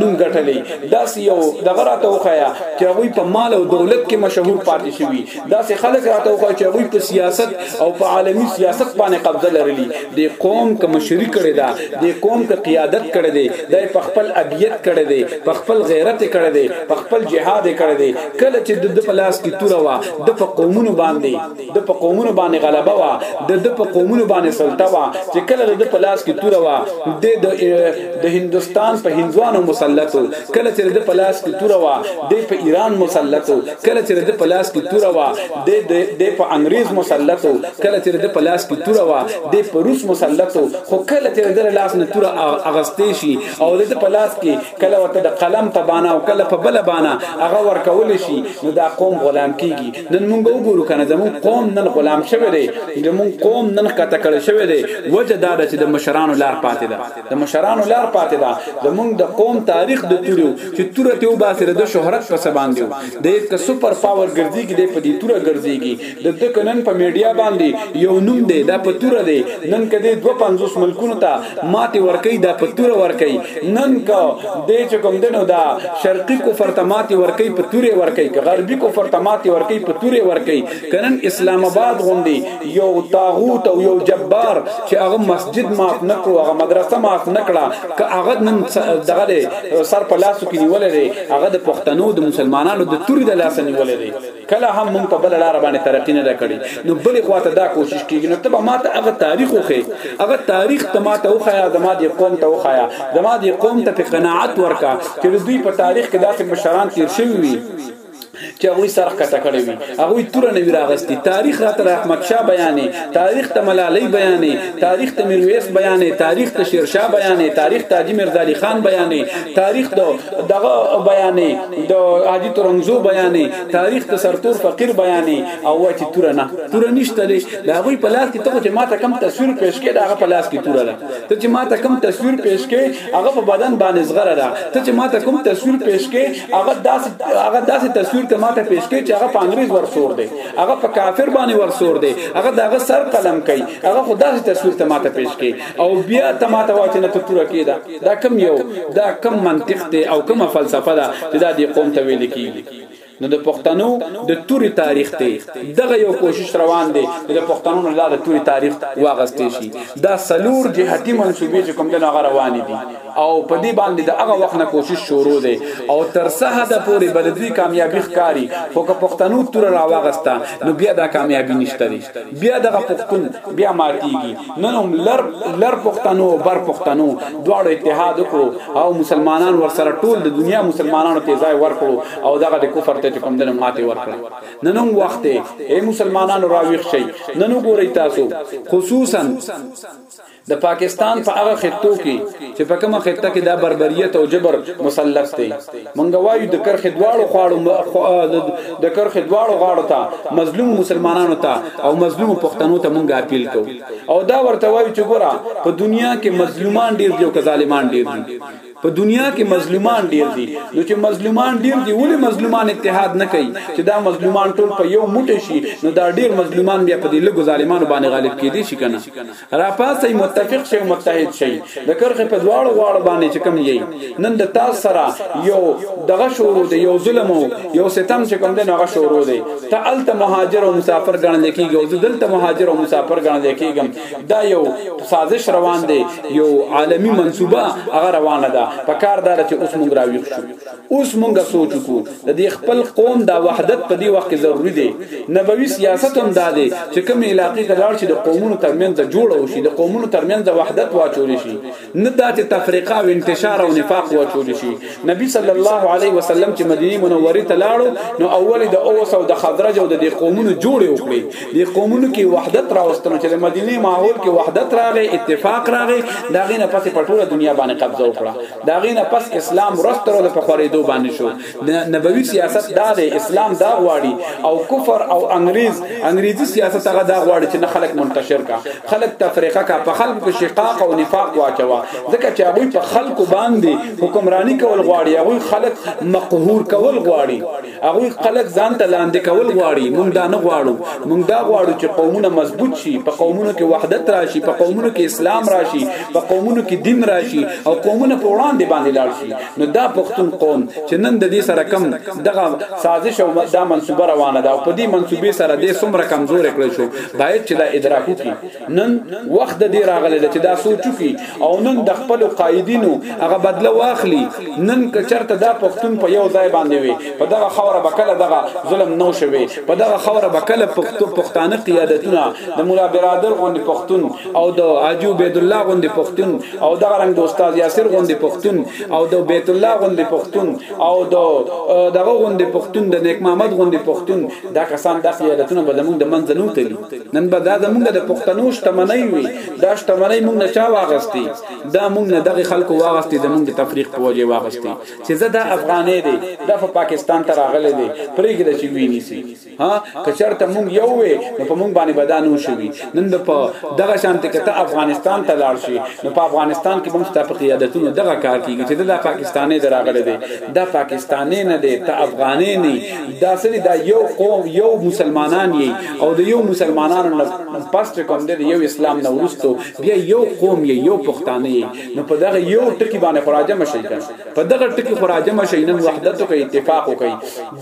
نوم ګټلی داس یو دغه راته وخیا چې هغه په مال او دولت کې مشهور پاتې شوی داس خلک راته وخیا چې هغه په سیاست او په عالمی سیاست باندې قبضه لرلی د قوم که مشري کړې ده د قوم که قیادت کړې دی د په خپل ابیت کړې دی په خپل غیرت کړې دی په خپل جهاد کړې دی کله چې د په لاس کې تور وا د په قومونو باندې د په قومونو باندې غلبه وا د د په قومونو باندې سلطه وا چې کله د په لاس کې تور وا د د هندستان په هندوانو مسلط کله چې د په لاس کې تور وا د په ایران مسلط کله چې د پلاس کې توره وا د د په انګريز مسلطو کله چې د پلاس کې توره وا د په روس مسلطو خو کله چې د لاس نه توره اغستې شي او د پلاس کې کله وته د قلم په بانا او کله په بل بانا هغه ورکول شي نو دا قوم غلام کیږي نن موږ وګورو کنه زمون قوم نن غلام شوی دی زمون قوم نن کته کړی شوی دی وجه دا چې د مشرانو لار پاتې ده د مشرانو لار پاتې ده زمونږ د قوم تاریخ د تورو چې توره ته وباسي د شهرت په سبان دی د یک سپر پاور ګرځي کې د په دې توره ګرځيږي د د کنن په میډیا باندې یو نوم دی دا په توره دی نن کده 250 ملکونو ته ماته ورکي دا په توره ورکي نن کا د چې کوم دنو دا شرقي کو فرتماتي ورکي په توره ورکي غربي کو فرتماتي ورکي په توره ورکي کنن اسلام آباد غوندي یو طاغوت او یو جبار چې هغه مسجد معاف نکړو هغه مدرسه معاف نکړه که هغه نن دغه سر په لاسو کې نیولې دی هغه د پښتنو د مسلمانانو د توري د لاس نیولې دی کله هم مونږ په بل لار باندې ترقی نه کړی نو بلې خواته دا کوشش کیږي نو تبه ماته هغه تاریخ وخی هغه تاریخ ته ماته وخیا زما د قوم ته وخیا زما د قوم ته قناعت ورکا چې دوی په تاریخ کې داسې مشران تیر شوی وي چې هغه سر کټه کړی وي هغه تور نه وی راغستی تاریخ را تر احمد شاه بیانې تاریخ ته ملالۍ بیانې تاریخ ته میرویس بیانې تاریخ ته شیر شاه بیانې تاریخ ته حاجی مرزا علي خان بیانې تاریخ ته دغه بیانې د حاجی ترنګزو بیانې تاریخ ته سرتور فقیر بیانې او وای چې تور نه تور نشته دی دا غوي په لاس کې ته چې ماته کم تصویر پیش کړي دا غو په لاس کې تور ده ته چې ماته کم تصویر پیش کړي هغه په بدن باندې زغره ده ته چې ماته کوم تصویر پیش کې هغه داسې هغه داسې تصویر ته ماته پیش کې چې هغه په انګریز ورسور دی هغه په کافر باندې ورسور دی هغه دغه سر قلم کوي هغه خو داسې تصویر ته ماته پیش کې او بیا ته ماته واچې نه تطور کېدا دا کم یو دا کم منطق دی او کومه فلسفه ده چې دا دی قوم ته ویل کیږي نو د پښتنو د توري تاریخ دی دغه یو کوشش روان دی چې د پښتنو نه د توري تاریخ واغستې شي دا سلور جهتی منسوبې چې کوم د هغه روان دي او په دې باندې د هغه وخت نه کوشش شروع دی او تر سه د پوري بلدوی کامیابی ښکاری خو که پښتنو تور راواغستا نو بیا دا کامیابی نشته دی بیا دغه پښتون بیا ماتیږي نن هم لر لر پښتنو او بر پښتنو دواړو اتحاد وکړو او مسلمانان ورسره ټول د دنیا مسلمانانو ته ځای ورکړو او دغه د کفر ته کوم دنه ماته ورکړه نن هم وخت اے مسلمانانو راویښ شئ نن وګورئ تاسو خصوصا د پاکستان په هغه خطو کې چې په کومه خطه کې دا بربریت او جبر مسلط دی منګه وایو د کرخې دواړو خواړو د کرخې دواړو غاړو ته مظلوم مسلمانانو ته او مظلوم پښتنو ته منګه اپیل کو او دا ورته وایو چې ګوره په دنیا کې مظلومان ډیر دي او که ظالمان ډیر دي په دنیا کې مظلومان ډیر دي نو چې مظلومان ډیر دي ولې مظلومان اتحاد نه کوي چې دا مظلومان ټول په یو موټی شي نو دا ډیر مظلومان بیا په دې لګو ظالمانو باندې غالب کیدی شي کنه را پاسې متفق شي متحد شي د کرخه په دواړو غواړو باندې چې کوم یي نن د تاسو سره یو دغه شروع دی یو ظلم یو ستم چې کوم دی هغه شروع دی ته الته مهاجر او مسافر ګڼل کیږي او دلته مهاجر او مسافر ګڼل کیږم دا یو سازش روان دی یو عالمی منصوبه هغه روانه ده په کار دار چې اوس مونږ راویښ شو اوس مونږه سوچ کو د دې خپل قوم دا وحدت په دې وخت کې ضروری دی نبوي سیاست هم دا دی چې کوم علاقې ته لاړ شي د قومونو ترمنځ د جوړ او شي د قومونو ترمنځ د وحدت واچول شي نه دا چې تفریقه او انتشار او نفاق واچول شي نبی صلی الله علیه وسلم چې مدینه منوره ته لاړو نو اول د اوس او د خضرج او د قومونو جوړ وکړي د قومونو کې وحدت راوستنه چې د مدینه ماحول کې وحدت راغی اتفاق راغی دا غینه پسې پټوله دنیا باندې قبضه وکړه دا غینه پس اسلام ورسته ورو په خریدو باندې شو د نبوي سیاست دا دی اسلام دا غواړي او کفر او انګریز انګریزي سیاست هغه دا غواړي چې نه خلک منتشر کا خلک تفریقه کا په خلک کې شقاق او نفاق واچوا ځکه چې هغه په خلکو باندې حکمرانی کول غواړي هغه خلک مقهور کول غواړي هغه خلک ځان ته لاندې کول غواړي مونږ دا نه غواړو مونږ دا غواړو چې قومونه مضبوط شي په قومونو کې وحدت راشي په قومونو کې اسلام راشي په قومونو کې دین راشي او قومونه په وړاندې باندې لاړ شي نو دا پښتون قوم چې نن د دې سره کم دغه سازش او دا منصوبه روانه ده او په دې منصوبې سره د سمره کمزور کړی شو باید چې دا ادراکو کې نن وخت د دې راغلی چې دا سوچو کی او نن د خپل قائدینو هغه بدله واخلي نن کچرته دا پښتون په یو ځای باندې وي په دغه خوره بکله دغه ظلم نو شوي په دغه خوره بکله پښتانه قیادتونه د مولا برادر غوندې پښتون او د اجو بيد الله غوندې پښتون او دغه رنګ د استاد یاسر غوندې پښتون او د بیت الله غوندې پښتون او د دغه غوندې پښتون د نیک محمد غوندې پښتون دا کسان د قیادتونه به زمونږ د منځنو تلی نن به دا زمونږ د پښتنو شتمنۍ وي دا شتمنۍ مونږ نه چا واغستي دا مونږ نه دغه خلکو واغستي زمونږ د تفریق په وجه واغستي چې زه دا افغانې دي دا په پاکستان ته راغلي دي پرېګره چې ویني سي ها کچرته مونږ یو وې نو په مونږ باندې بدانو شوي نن د په دغه شانته کته افغانستان ته لاړ شي نو په افغانستان کې مونږ ته په قیادتونو دغه کار کیږي چې دا پاکستانې دراغلي دي دا پاکستاني نه دی ته افغاني نه دا سړي دا یو قوم یو مسلمانان یي او د یو مسلمانانو نه پس کوم دی یو اسلام نه ورستو بیا یو قوم یي یو پښتانه یي نو په دغه یو ټکی باندې خراجه مشي کړ په دغه ټکی خراجه مشي نن وحدت او اتفاق کوي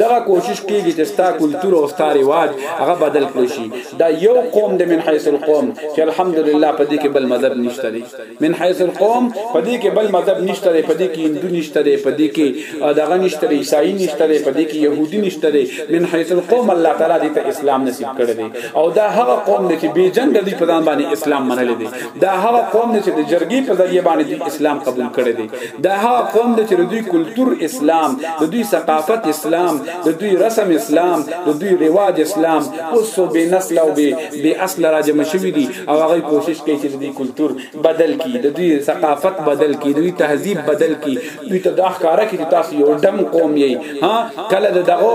دغه کوشش کیږي چې ستا کلچر او ستا رواج هغه بدل کړی شي دا یو قوم دی من حیث القوم چې الحمدلله په دې کې بل مذهب نشته من حيث القوم پدې کې بل مذهب نشته لري پدې کې هندو نشته لري پدې کې دغه نشته لري عیسائی نشته لري پدې کې يهودي نشته لري من حيث القوم الله تعالی دې ته اسلام نصیب کړی دی او دا هغه قوم دی چې بي جنگ دی په ځان باندې اسلام منل دی دا هغه قوم دی چې د جرګي په ذریعہ باندې دی اسلام قبول کړی دی دا هغه قوم دی چې دوی کلچر اسلام د دوی ثقافت اسلام د دوی رسم اسلام د دوی رواج اسلام اوس به نسل او به بې اصل راجم شوی دي او هغه کوشش کوي چې د کلچر بدل کی د دوی ثقافت بدل کی دوی تهذیب بدل کی دوی ته د احکاره کې تاسو یو دم قوم یې ها کله د دغه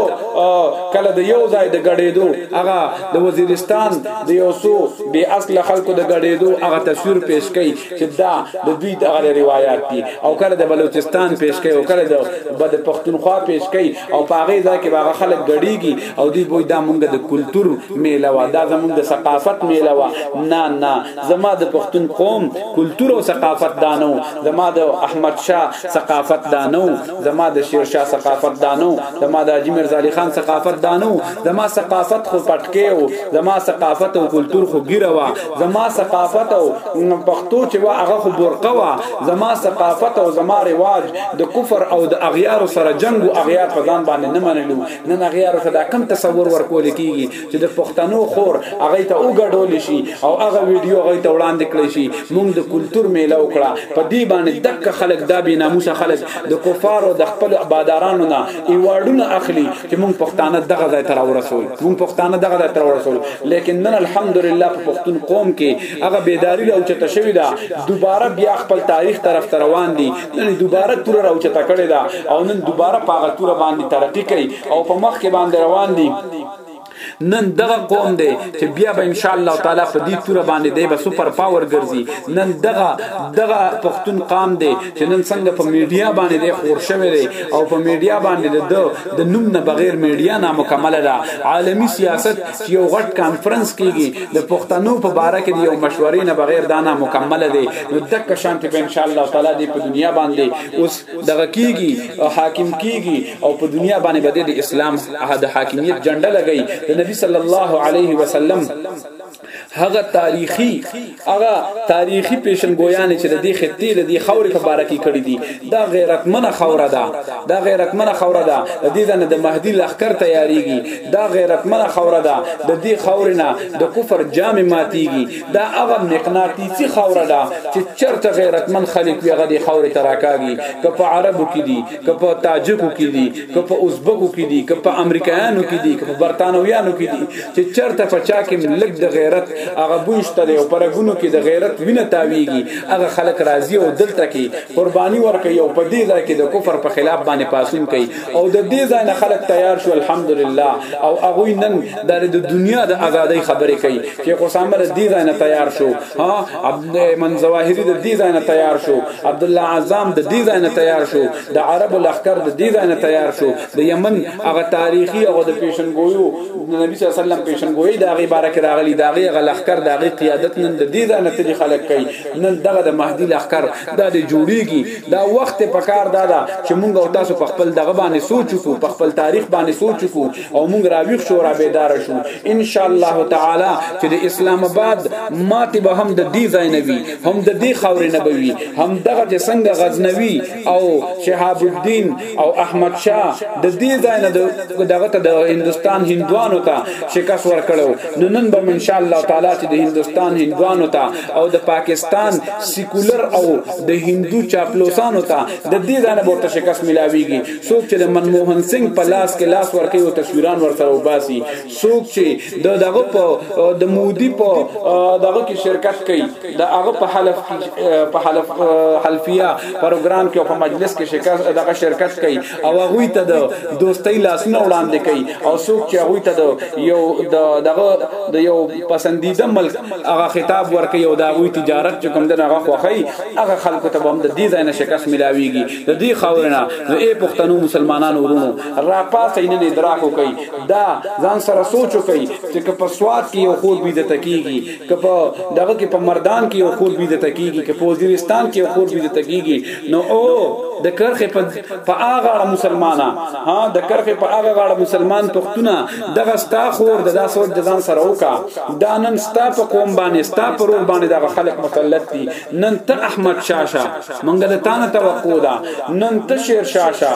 کله د یو ځای د غړېدو هغه د وزیرستان د یو سو بې اصل خلکو د غړېدو هغه تصویر پیش کوي چې دا د دوی د روایت دي او کله د بلوچستان پیش کوي او کله د بد پختونخوا پیش کوي او په هغه ځای کې هغه خلک غړيږي او دوی وای دا مونږ د کلچر میله وا دا زمونږ د ثقافت میله وا نه نه زما د پښتون قوم کلچر او ثقافت دانو زما د احمد شاه ثقافت دانو زما د شیر شاه ثقافت دانو زما د حاجی مرزا علي خان ثقافت دانو زما ثقافت خو پټکې او زما ثقافت او کلچر خو ګیره وا زما ثقافت او پښتو چې وا هغه خو برقه وا زما ثقافت او زما رواج د کفر او د اغیار سره جنگ او اغیار په ځان باندې نه منلو نن اغیار ته دا کم تصور ورکول کیږي چې د پښتنو خور هغه ته وګډول شي او هغه ویډیو هغه ته وړاندې کړی شي موږ د کلچر میله وکړه په دې باندې دک خلک دا بی ناموس خلک د کفارو د خپل بادارانو نه ایوارډونه اخلي چې موږ پښتانه دغه ځای تر ورسول موږ پښتانه دغه ځای تر ورسول لیکن نن الحمدلله په پښتون قوم کې هغه بیداری له اوچته شوې ده دوباره بیا خپل تاریخ طرف ته روان دي نن دوباره تور راوچته کړې ده او نن دوباره پاغه تور باندې ترقی کوي او په مخ کې باندې روان دي نن دغه قوم دی چې بیا به ان شاء الله تعالی په دې تور باندې دی به سپر پاور ګرځي نن دغه دغه پښتون قام دی چې نن څنګه په میډیا باندې دی خور شوی دی او په میډیا باندې د د نوم نه بغیر میډیا نامکمل ده عالمی سیاست چې یو غټ کانفرنس کیږي د پښتنو په باره کې یو مشورې نه بغیر دا نه مکمل دی نو دک شانتی به ان شاء الله تعالی دی په دنیا باندې اوس دغه کیږي او حاکم کیږي او په دنیا باندې بده د اسلام د حاکمیت جنډه لګی د نبی صلی الله علیه وسلم هغه تاریخي هغه تاریخي پیشنګویان چې د دې خطې د دې خورې په باره کې کړې دي دا غیرتمنه خوره ده دا غیرتمنه خوره ده د دې نه د مهدی لخر تیاریږي دا غیرتمنه خوره ده د دې خورې نه د کفر جامې ماتيږي دا هغه مقناطیسي خوره ده چې چرته غیرتمن خلک وي هغه دې خورې تراکاږي که په عربو کې دي که په تاجکو کې دي که په ازبکو کې دي که په امریکایانو کې دي که په برتانویانو کې دي چې چرته په چا کې لګ د غیرت هغه بوښته دی او پرګونو کې د غیرت وینه تاویږي هغه خلک راضي او دلته کې قرباني ورکوي او په دې ځای کې د کفر په خلاف باندې پاسون کوي او د دې ځای نه خلک تیار شو الحمدلله او هغه نن د دنیا د ازادۍ خبرې کوي چې قسامه د دې ځای نه تیار شو ها عبد من زواهری د دې ځای نه تیار شو عبد الله اعظم د دې ځای نه تیار شو د عرب الاخکر د دې ځای نه تیار شو د یمن هغه تاریخي او د پیشنګویو د نبی صلی الله علیه وسلم پیشنګوئی د هغه باره کې راغلی د هغه غلخکر د هغه قیادت نن د دې ځانه تل خلک کوي نن دغه د مهدی لخر دا د جوړیږي دا وخت په کار دا دا چې مونږ او تاسو په خپل دغه باندې سوچ کو په خپل تاریخ باندې سوچ کو او مونږ راویښ شو را بیدار شو ان شاء الله تعالی چې د اسلام آباد ماته به هم د دې ځای نه وي هم د دې خاورې نه به وي هم دغه څنګه غزنوي او شهاب الدین او احمد شاه د دې ځای نه دغه ته د هندستان هندوانو ته شکست ورکړو نو نن به ان شاء الله تعالی چې د هندستان هندوانو ته او د پاکستان سیکولر او د هندو چاپلوسانو ته د دې ځای نه ورته شکست ملاويږي څوک چې د منموهن سنگ په لاس کې لاس ورکوي او تصویران ورسره وباسي څوک چې د دغه په د مودي په دغه کې شرکت کوي د هغه په حلف په حلف حلفیه پروګرام کې او په مجلس کې شرکت دغه شرکت کوي او هغه ته د دوستۍ لاسونه وړاندې کوي او څوک چې هغه ته د یو د دغه د یو پسندیده ملک هغه خطاب ورکوي او دا غوي تجارت چې کوم د هغه خوخی هغه خلکو ته هم د دې ځای نه شکست ملاويږي د دې خاورنا د اے پښتنو مسلمانانو ورونو را پاسې نه درا کو کوي دا ځان سره سوچو کوي چې که په سواد کې یو خور بي د تکیږي که په دغه کې په مردان کې یو خور بي د تکیږي که په وزیرستان کې یو خور بي د تکیږي نو او د کرخه په په هغه اړه مسلمانا ها د کرخه په هغه اړه مسلمان پښتونه دغه ستا خور د داسو د ځان سره وکا دانن ستا په قوم باندې ستا پر ور باندې دغه خلق مسلط دي نن ته احمد شاشه مونږ د تانه توقع ده نن ته شیر شاشه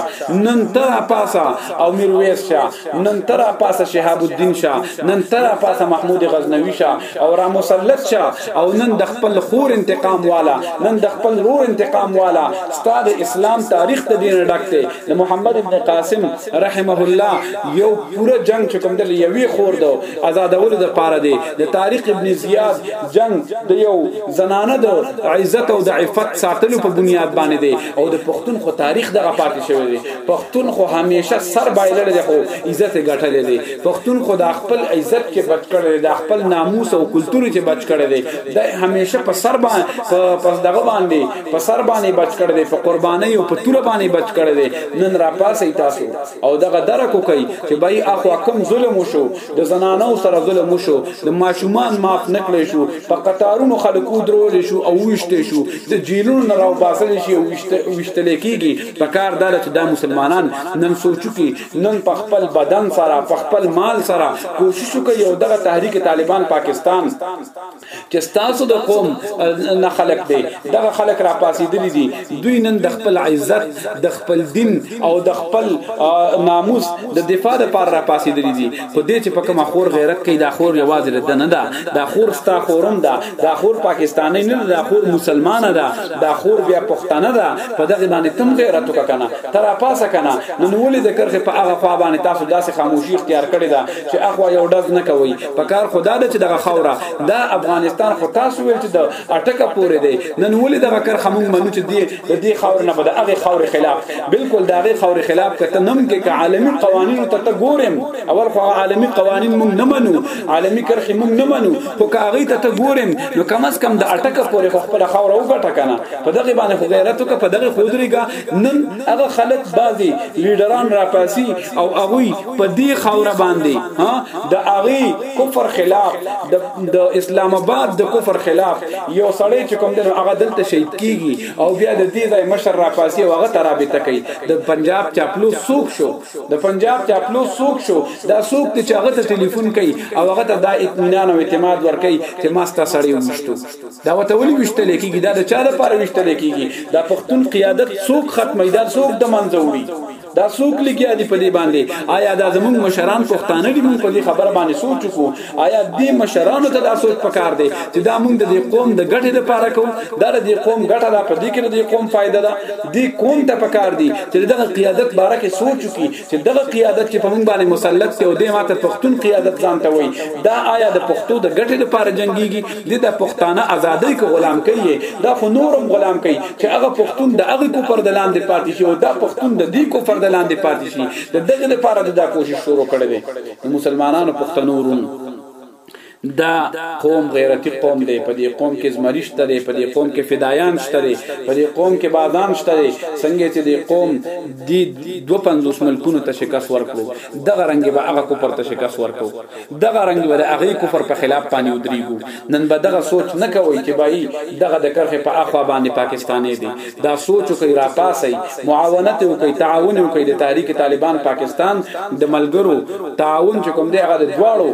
نن ته را پاسا او میرویس شاه نن ته را پاسا شهاب الدین شاه نن ته را پاسا محمود غزنوی شاه او را مسلط شاه او نن د خپل خور انتقام والا نن د خپل رور انتقام والا استاد اسلام تاریخ ته دین ډکته د محمد ابن قاسم رحمه الله یو پوره جنگ چې کوم د یوې خور دو آزادولو د پاره دی د تاریخ ابن زیاد جنگ د یو زنانه د عزت او د عفت ساتلو په بنیاد باندې دی او د پښتون خو تاریخ دغه پاتې شوی دی پښتون خو همیشه سر بایلل دی خو عزت ګټل دی پښتون خو د خپل عزت چې بچ کړی دی د خپل ناموس او کلچر چې بچ کړی دی د همیشه په سر باندې په پس دغه باندې په سر باندې بچ کړی دی په قرباني او په تور باندې بچ کړی دی نن را پاسې تاسو او دغه درکو کوي چې بای اخوا کم ظلم وشو د زنانو سره ظلم وشو د ماشومان معاف نکړې شو په قطارونو خلکو درول شو او وشته شو د جیلونو نه راو باسل شي او وشتل کېږي په کار دار چې دا مسلمانان نن سوچو کې نن په خپل بدن سره په خپل مال سره کوشش کوي او دغه تحریک طالبان پاکستان چې تاسو د قوم نه خلق دی دغه خلق را پاسېدلی دي دوی نن د خپل عزت د خپل دین او د خپل ناموس د دفاع لپاره را پاسېدلی دي خو دې چې په کومه خور غیرت کوي دا خور یوازې رد نه ده دا خور ستا خورم ده دا خور پاکستاني نه ده خور مسلمانه ده دا خور بیا پښتنه ده په دغه باندې تم غیرت وکنه تر پاسه کنه نن ولې د کرخه په هغه خوا باندې تاسو داسې خاموشي اختیار کړې ده چې اخوا یو ډز نه کوي پکار خدا د چې دغه خوره دا افغانستان خو تاسو ویل چې د اټکه پورې دی نن ولې دغه کر خمون منو چې دی د دې خوره نه بده هغه خوره خلاف بالکل دا هغه خوره خلاف کته نم کې عالمي قوانینو ته ته ګورم اول خو عالمي قوانین مونږ نه منو عالمي کرخي مونږ نه منو خو که هغه ته ته ګورم نو کم از کم د اټکه پورې خو خپل خوره وګټه کنه په دغه باندې خو غیرت وکړه په دغه خودريګه نن هغه خلک بازي لیډران راپاسي او هغه په دې خوره باندې ها د اغي کفر خلاف د اسلام آباد د کفر خلاف یو سړی چې کوم دنو هغه دلته شهید کیږي او بیا د دې ځای مشر را پاسي او هغه ترابطه کوي د پنجاب چاپلو سوق شو د پنجاب چاپلو سوق شو دا سوق ته چې هغه ته ټلیفون کوي او هغه ته دا اطمینان او اعتماد ورکړي چې ماستا سړی وشتو دا وته ولي وشتل کیږي دا د چا لپاره وشتل کیږي دا پښتون قیادت سوق ختمه دا سوق د منځوري دا څوک لګیا دی په دې باندې آیا دا زمونږ مشران پښتانه دي مونږ په دې خبره باندې سوچ وکړو آیا دې مشرانو ته دا سوچ پکار دی چې دا مونږ د دې قوم د ګټې لپاره کوو دا د دې قوم ګټه ده په دې کې د دې قوم فائدہ ده دې قوم ته پکار دی چې دغه قیادت باره کې سوچ وکړي چې دغه قیادت چې په مونږ باندې مسلط دی او دې ماته پښتون قیادت ځان ته وایي دا آیا د پښتو د ګټې لپاره جنگيږي د پښتانه ازادۍ کې غلام کوي دا خو نورم غلام کوي چې هغه پښتون د هغه کو پر دلاندې پاتې شي او دا پښتون د دې کو پر دلاندې پاتې شي د دغه لپاره د دا کوشش شروع کړي دي مسلمانانو پښتنو ورونو دا قوم غیرتی قوم دی په دې قوم کې زمریشت دی په دې قوم کې فدایان شته دی په دې قوم کې بازان شته دی څنګه چې دې قوم دی 250 ملکونو ته شکست ورکړو دغه رنګ به هغه کو پر ته شکست ورکړو دغه رنګ ور هغه کفر په خلاف باندې ودریګو نن به دغه سوچ نه کوي چې بای دغه د کرخه په اخوا باندې پاکستاني دي دا سوچ کوي را پاسي معاونت کوي تعاون کوي د تحریک طالبان پاکستان د ملګرو تعاون چې کوم دی هغه د دواړو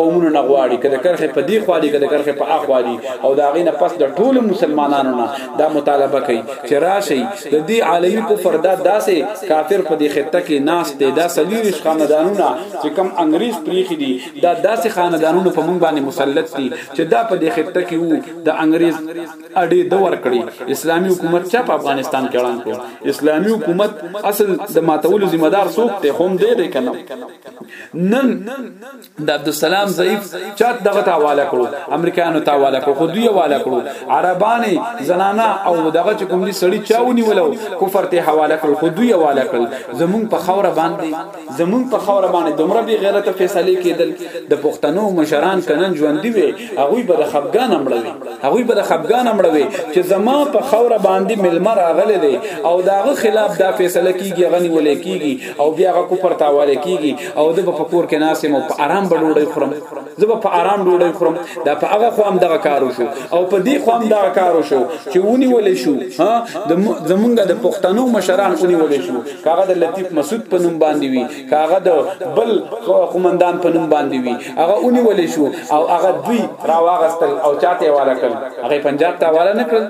قومونو نه غواړي کله کرخه په دی خوا دي کله کرخه په اخوا دي او دا غینه پس د ټولو مسلمانانو نه دا مطالبه کوي چې راشي د دې عالمي کفر دا داسې کافر په دې خطه کې ناس دی دا سلیریش خاندانونه چې کم انګریز پریخي دي دا داسې خاندانونه په مونږ باندې مسلط دي چې دا په دې خطه کې وو د انګریز اړې د ور کړی اسلامي حکومت چا په افغانستان کې اعلان کړ اسلامي حکومت اصل د ماتولو ذمہ دار څوک ته هم دی دی کنه نن د عبد السلام ضعیف چات دغه ته حواله کړو امریکایانو ته حواله کړو خو دوی حواله کړو عربانه زنانا او دغه چې کوم دي سړی چاونی ولو کفر ته حواله کړو خو دوی حواله کړل زمون په خوره باندې زمون په خوره باندې دومره بی غیرت فیصله کېدل د پښتنو مشران کنن ژوند دی هغه به د خفګان امړوي هغه به د خفګان امړوي چې زما په خوره باندې ملمر اغله دی او داغه خلاف دا فیصله کیږي غنی ولې کیږي او بیا هغه کوپر ته حواله کیږي او د په کور کې ناس مو په آرام به ډوډۍ خورم زه به په آرام ډوډۍ خورم دا په هغه خو هم دغه کار وشو او په دې خو هم دغه کار وشو چې ونی ولې شو ها د زمونږ د پښتنو مشران ونی ولې شو کاغه د لطیف مسعود په نوم باندې وی کاغه د بل قومندان په نوم باندې وی هغه ونی ولې شو او هغه دوی راواغستل او چاته حواله کړ هغه پنجاب ته حواله نکړ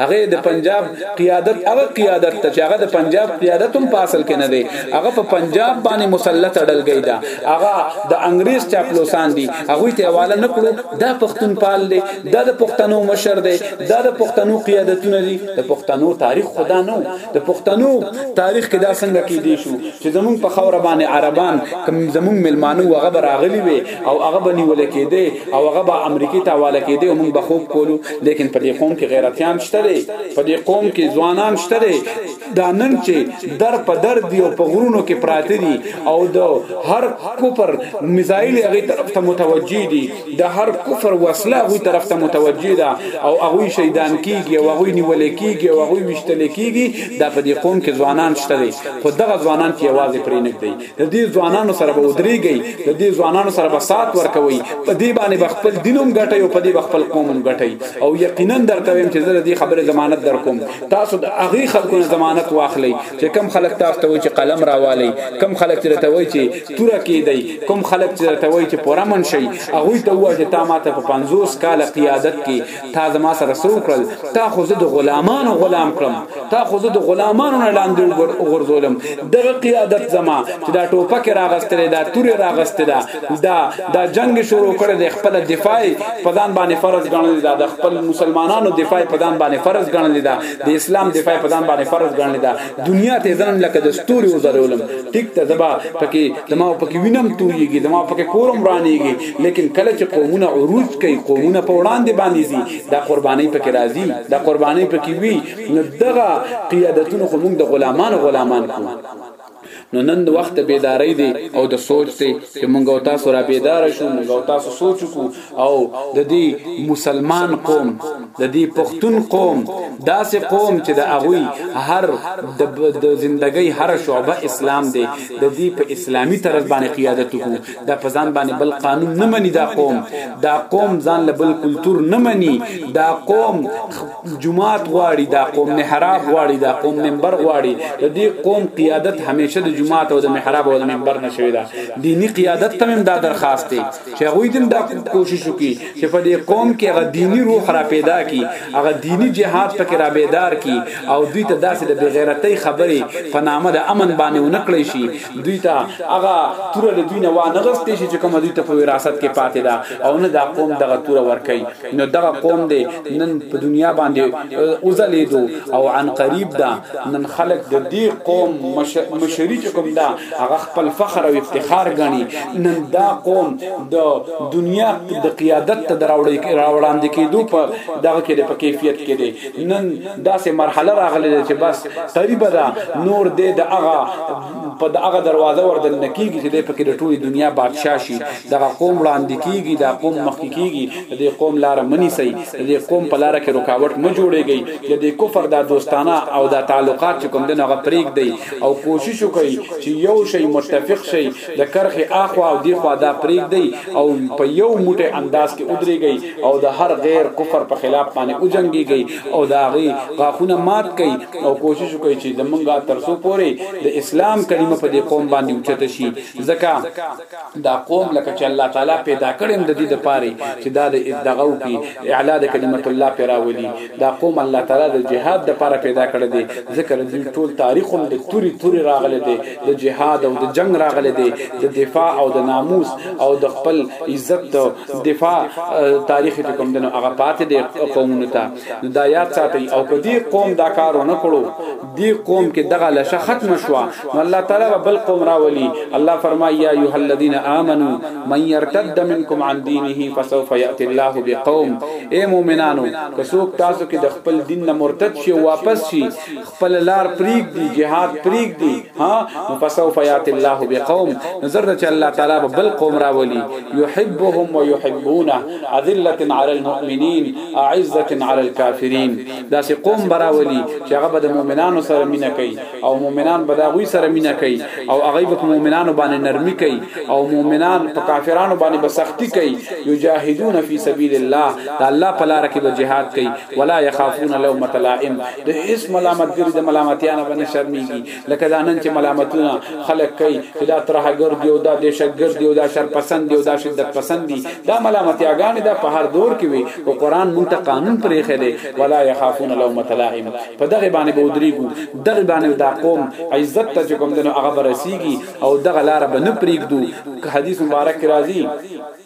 هغه د پنجاب قیادت هغه قیادت ته چې هغه د پنجاب قیادت هم پاسل کې نه دی هغه په پنجاب باندې مسلط اړلګی دا هغه د انګريز چاپلوسان دي هغه ته حواله نکړو دا پښتون پال دی دا د پښتنو مشر دی دا د پښتنو قیادتونه دي د پښتنو تاریخ خدا نو د پښتنو تاریخ کې دا څنګه کې دي شو چې زمون په خور باندې عربان کم زمون ملمانو هغه راغلي وي او هغه بني ولکې دي او هغه به امریکای ته حواله کې دي او موږ بخوب کولو لیکن په دې قوم کې غیرتيان شته دي په دې قوم کې ځوانان شته دي دا نن چې در په در دی او په غرونو کې پراته دي او د هر کوپر میزایل هغه طرف ته متوجي دي د هر کوپر وسله هغه طرف ته متوجي ده او هغه شهیدان کیږي او هغه نیول کیږي او هغه وشتل کیږي دا په دې قوم کې ځوانان شته دي خو دغه ځوانان کې आवाज پرې نه دی د دې ځوانانو سره به ودرېږي د دې ځوانانو سره به سات ورکوي په دې باندې به خپل دینوم ګټي او په دې به خپل قوموم ګټي او یقینا درته ویم چې زه د دې خبره ضمانت درکوم تاسو د هغه خلکو نه ضمانت واخلئ چې کم خلک تاسو ته وایي چې قلم راوالي کم خلک چې ته وایي چې توره کیدی کم خلک چې ته وایي چې پوره من شي هغه ته وایي چې تا ماته په 50 کال قیادت کې تا زما سره سو کړل تا خو زه د غلامانو غلام کړم تا خو زه د غلامانو نه لاندې وګرځولم دغه قیادت زما چې دا ټوپک راغستلې دا تورې راغستې دا دا دا جنگ شروع کړی د خپل دفاع په ځان باندې فرض ګڼل دا د خپل مسلمانانو دفاع په ځان باندې فرض ګڼل دا د اسلام دفاع په ځان باندې فرض ګڼل دا دنیا ته ځان لکه د ستوري وزرولم ټیک ته زبا پکې زما پکې وینم تویږي زما پکې کورم رانیږي لیکن کله چې قومونه عروج کوي قومونه په وړاندې باندې زی دا قرباني پکې راځي دا قرباني پکې وي نو دغه قیادتونو خو موږ د غلامانو غلامان کو نو نن وخت بیداری دی او د سوچ ته چې موږ او تاسو را بیدار شو موږ او تاسو سوچ کو او د دې مسلمان قوم د دې پښتون قوم داسې قوم چې د اغوی هر د زندګۍ هر شعبه اسلام دی د دې په اسلامی طرز باندې قیادت کو دا په ځان باندې بل قانون نه مني دا قوم دا قوم ځان له بل کلچر نه مني دا قوم جماعت غواړي دا قوم محراب غواړي دا قوم منبر غواړي د دې قوم قیادت همیشه د جماعت او د محراب او د منبر نشوي دا دینی قیادت ته هم دا درخواست دی چې هغه دې دا کوشش وکړي چې په دې قوم کې هغه دینی روح را پیدا کی هغه دینی جهاد پکې را بیدار کی او دوی ته داسې د بغیرتۍ خبرې په نامه د امن باندې ونکړي شي دوی ته هغه توره له دوی نه و نه غستې شي چې کوم دوی ته په وراثت کې پاتې ده او نه دا قوم دغه توره ورکي نو دغه قوم دی نن په دنیا باندې اوزلیدو او عن قریب ده نن خلق د دې قوم مشری چې کوم ده هغه خپل فخر او افتخار غني نن دا قوم د دنیا د قیادت ته دراوړې راوړاندې کېدو په دغه کې په کیفیت کې دی نن داسې مرحله راغلې ده چې بس قریب ده نور دې د هغه په د هغه دروازه وردن نکیږي چې د پکې د ټولي دنیا بادشاه شي دغه قوم وړاندې کیږي دا قوم مخ کیږي د قوم لار منی سي د قوم په لار کې رکاوټ م جوړيږي د دې کفر دا دوستانه او دا تعلقات چې کوم دغه پریک دی او کوشش وکړي چې یو شی متفق شي د کرخه اخوا او دی خوا دا پریک دی او په یو موټه انداز کې ودرېږي او د هر غیر کفر په خلاف باندې او جنگيږي او دا غي غاخونه مات کوي او کوشش کوي چې د مونږه ترسو پوري د اسلام کلمه په دې قوم باندې اوچته شي ځکه دا قوم لکه چې الله تعالی پیدا کړم د دې د پاره چې دا د دغه او کې اعلی د کلمت الله پیراولي دا قوم الله تعالی د جهاد د پاره پیدا کړی دی ځکه د دوی ټول تاریخ هم د توري توري راغلی دی د جهاد او د جنگ راغلی دی د دفاع او د ناموس او د خپل عزت د دفاع تاریخ په کوم دنو هغه پاتې دی قومونو ته دا یاد ساتي او کدی قوم دا کار نه کړو دی قوم کې دغه لشه ختم شوا نو الله تعالی به بل قوم راولي الله فرمایي یا ایه الذین آمنو من یرتد منکم عن دینه فسوف یاتی الله بقوم اے مؤمنانو که څوک تاسو کې د خپل دین نه مرتد شي واپس شي خپل لار پریک دی جهاد پریک دی ها نو فسوف یاتی الله بقوم نظر چې الله تعالی به بل قوم راولي یحبهم ويحبونه اذله علی المؤمنین اعزه علی الكافرین داسې قوم براولي چې هغه به د مؤمنانو سره مینه کوي او مؤمنان به د هغوی سره مینه کوي او هغه به په مؤمنانو باندې نرمي کوي او مؤمنان په کافرانو باندې به سختی کوي یجاهدون فی سبیل الله دا الله په لار کې به جهاد کوي ولا یخافون لومۃ لائم د هیڅ ملامت ګری د ملامتیانو باندې شرمېږي لکه دا نن چې ملامتونه خلک کوي چې دا ترهګر دی او دا دهشتګر دی او دا شرپسند دی او دا شدت پسند دی دا ملامتیاګانې دا په هر دور کې وي او قران مونږ ته قانون پرې خېلې ولا يخافون لومۃ لائم په دغه باندې به ودرېګو دغه باندې دا قوم عزت ته کوم دنو هغه برسيږي او دغه لار به نه پرېږدو حدیث مبارک راځي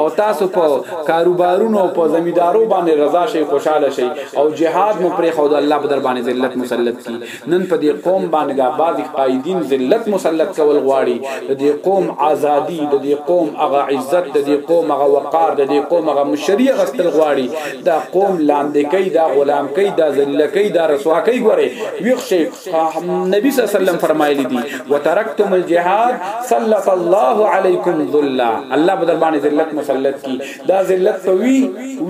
او تاسو په کاروبارونو او په زمیدارو باندې رضا شي خوشاله شي او جهاد مو پرې خو د الله په در باندې ذلت مسلط کی نن په دې قوم باندې دا بعض قائدین ذلت مسلط کول غواړي د دې قوم ازادي د دې قوم هغه عزت د دې قوم هغه وقار د دې قوم هغه مشري غستل غواړي دا قوم لاندې کوي دا غلام کوي دا ذلیل کوي دا رسوا کوي ګوره ویښ شي نبی صلی الله علیه وسلم فرمایلی دی وترکتم الجهاد صلت الله علیکم ذلا الله بدر باندې ذلت مسلط کی دا ذلت وی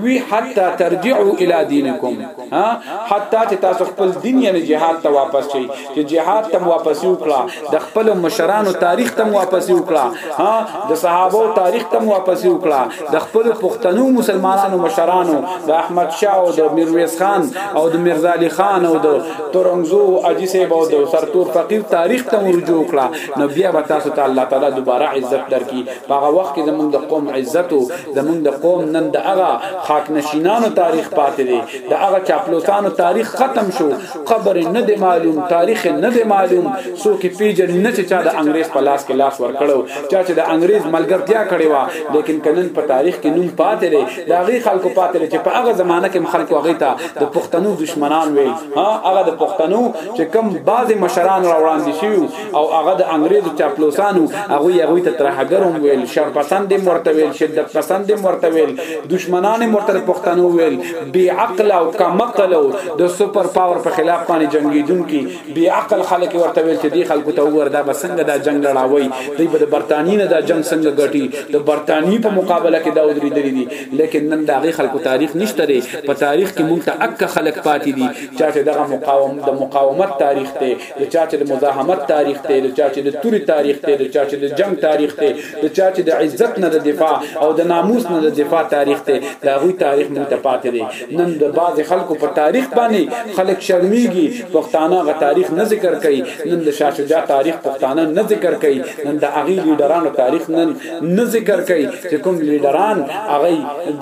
وی حتا ترجعوا الی دینکم ها حتا چې تاسو خپل دین یعنی جهاد ته واپس شئ چې جهاد ته واپس وکړه د خپل مشرانو تاریخ ته واپس وکړه ها د صحابه تاریخ ته واپس وکړه د خپل پښتنو مسلمانانو مشرانو د احمد شاه او د میرویس خان او د مرزا علي خان او د ترنګزو اجي صاحب او د سرتور فقیر تاریخ ته رجوع کړه نو بیا به تاسو ته الله تعالی دوباره عزت درکړي په هغه وخت کې زمونږ د قوم عزت او زمونږ د قوم نن د هغه خاک نشینانو تاریخ پاتې دی د هغه چاپلوسانو تاریخ ختم شو قبر نه دی معلوم تاریخ نه دی معلوم څوک پیجن نه چې چا د انګريز په لاس کې لاس ورکړو چا چې د انګريز ملګرتیا کړې و لیکن کنن په تاریخ کې نوم پاتې دی دا غي خلکو پاتې دی چې په هغه زمانہ کې خلکو هغه ته د پښتنو دشمنان ویل ها هغه د پښتنو چې کم بعضی مشران را وړاندې شي او هغه د انګريزو چاپلوسانو هغه هغه ته ترهګرم ویل شر پسند مرته ویل شدت پسند مرته ویل دشمنان مرته پښتنو ویل بی عقل او کم عقل او د سپر پاور په خلاف باندې جنگیدون کی بی عقل خلک ورته ویل چې دی خلکو ته وردا بسنګ دا جنگ لړاوي دی به د برتانی نه دا جنگ څنګه غټي د برتانی په مقابله کې دا ودری دری دي لیکن نن دا غي خلکو تاریخ نشته دی په تاریخ کې مونږ ته اک خلک پاتې دي چې دغه مقاومت د مقاومت تاریخ ته د چا چې د مزاحمت تاریخ دی، د چا چې د تورې تاریخ دی، د چا چې د جنګ تاریخ دی، د چا چې د عزت نه د دفاع او د ناموس نه د دفاع تاریخ دی، د هغوی تاریخ موږ ته پاتې دی. نن د بعضې خلکو په تاریخ باندې خلک شرمیږي، پښتانه هغه تاریخ نه ذکر کوي، نن د شاه شجاع تاریخ پښتانه نه ذکر کوي، نن د هغوی لیډرانو تاریخ نه نه ذکر کوي چې کوم لیډران هغه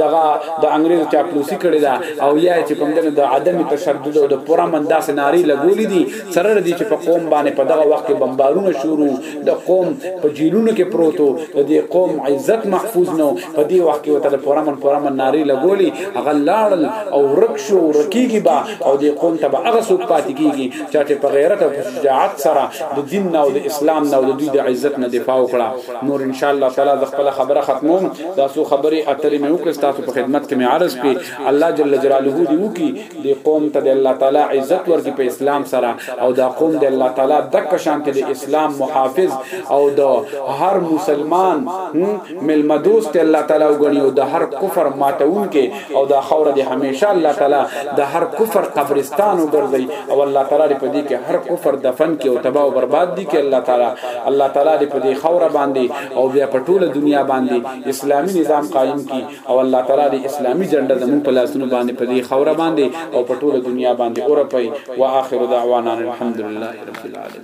دغه د انګريز چاپلوسي کړې ده او یا چې کوم دنه د عدم تشدد او د پوره مندا سيناري لګولې دي سره دي چې په قوم باندې په دغه وخت کې بمبارونه شروع د قوم په جیلونو کې پروتو د دې قوم عزت محفوظ نو په دې وخت کې وته د پوره من پوره من ناري لګولې هغه لاړل او رک شو رکیږي با او د قوم ته هغه سوق پاتې کیږي چې په غیرت او شجاعت سره د دین او د اسلام نه او د دوی د عزت نه دفاع وکړه نور ان شاء الله تعالی ز خپل خبره ختموم دا سو خبره اترې مې وکړې تاسو په خدمت کې مې عرض کړي الله جل جلاله دی وکي دی قوم ته دی الله تعالی عزت ورکي په اسلام سره او دا قوم دی الله تعالی دک شانت دی اسلام محافظ او دا هر مسلمان ملمدوست الله تعالی وګڼي او دا هر کفر ماتون کې او دا خوره دی همیشه الله تعالی د هر کفر قبرستان وګرځي او الله تعالی دی په دې کې هر کفر دفن کې او تباہ او برباد دي کې الله تعالی الله تعالی دی په دې خوره باندې او بیا په ټوله دنیا باندې اسلامی نظام قائم کی او الله تعالی دی اسلامی جنډه زمون په لاسونو باندې په دې خوره باندې او په ټوله دنیا باندې اورپي واخر دعوانا الحمدلله رب العالمین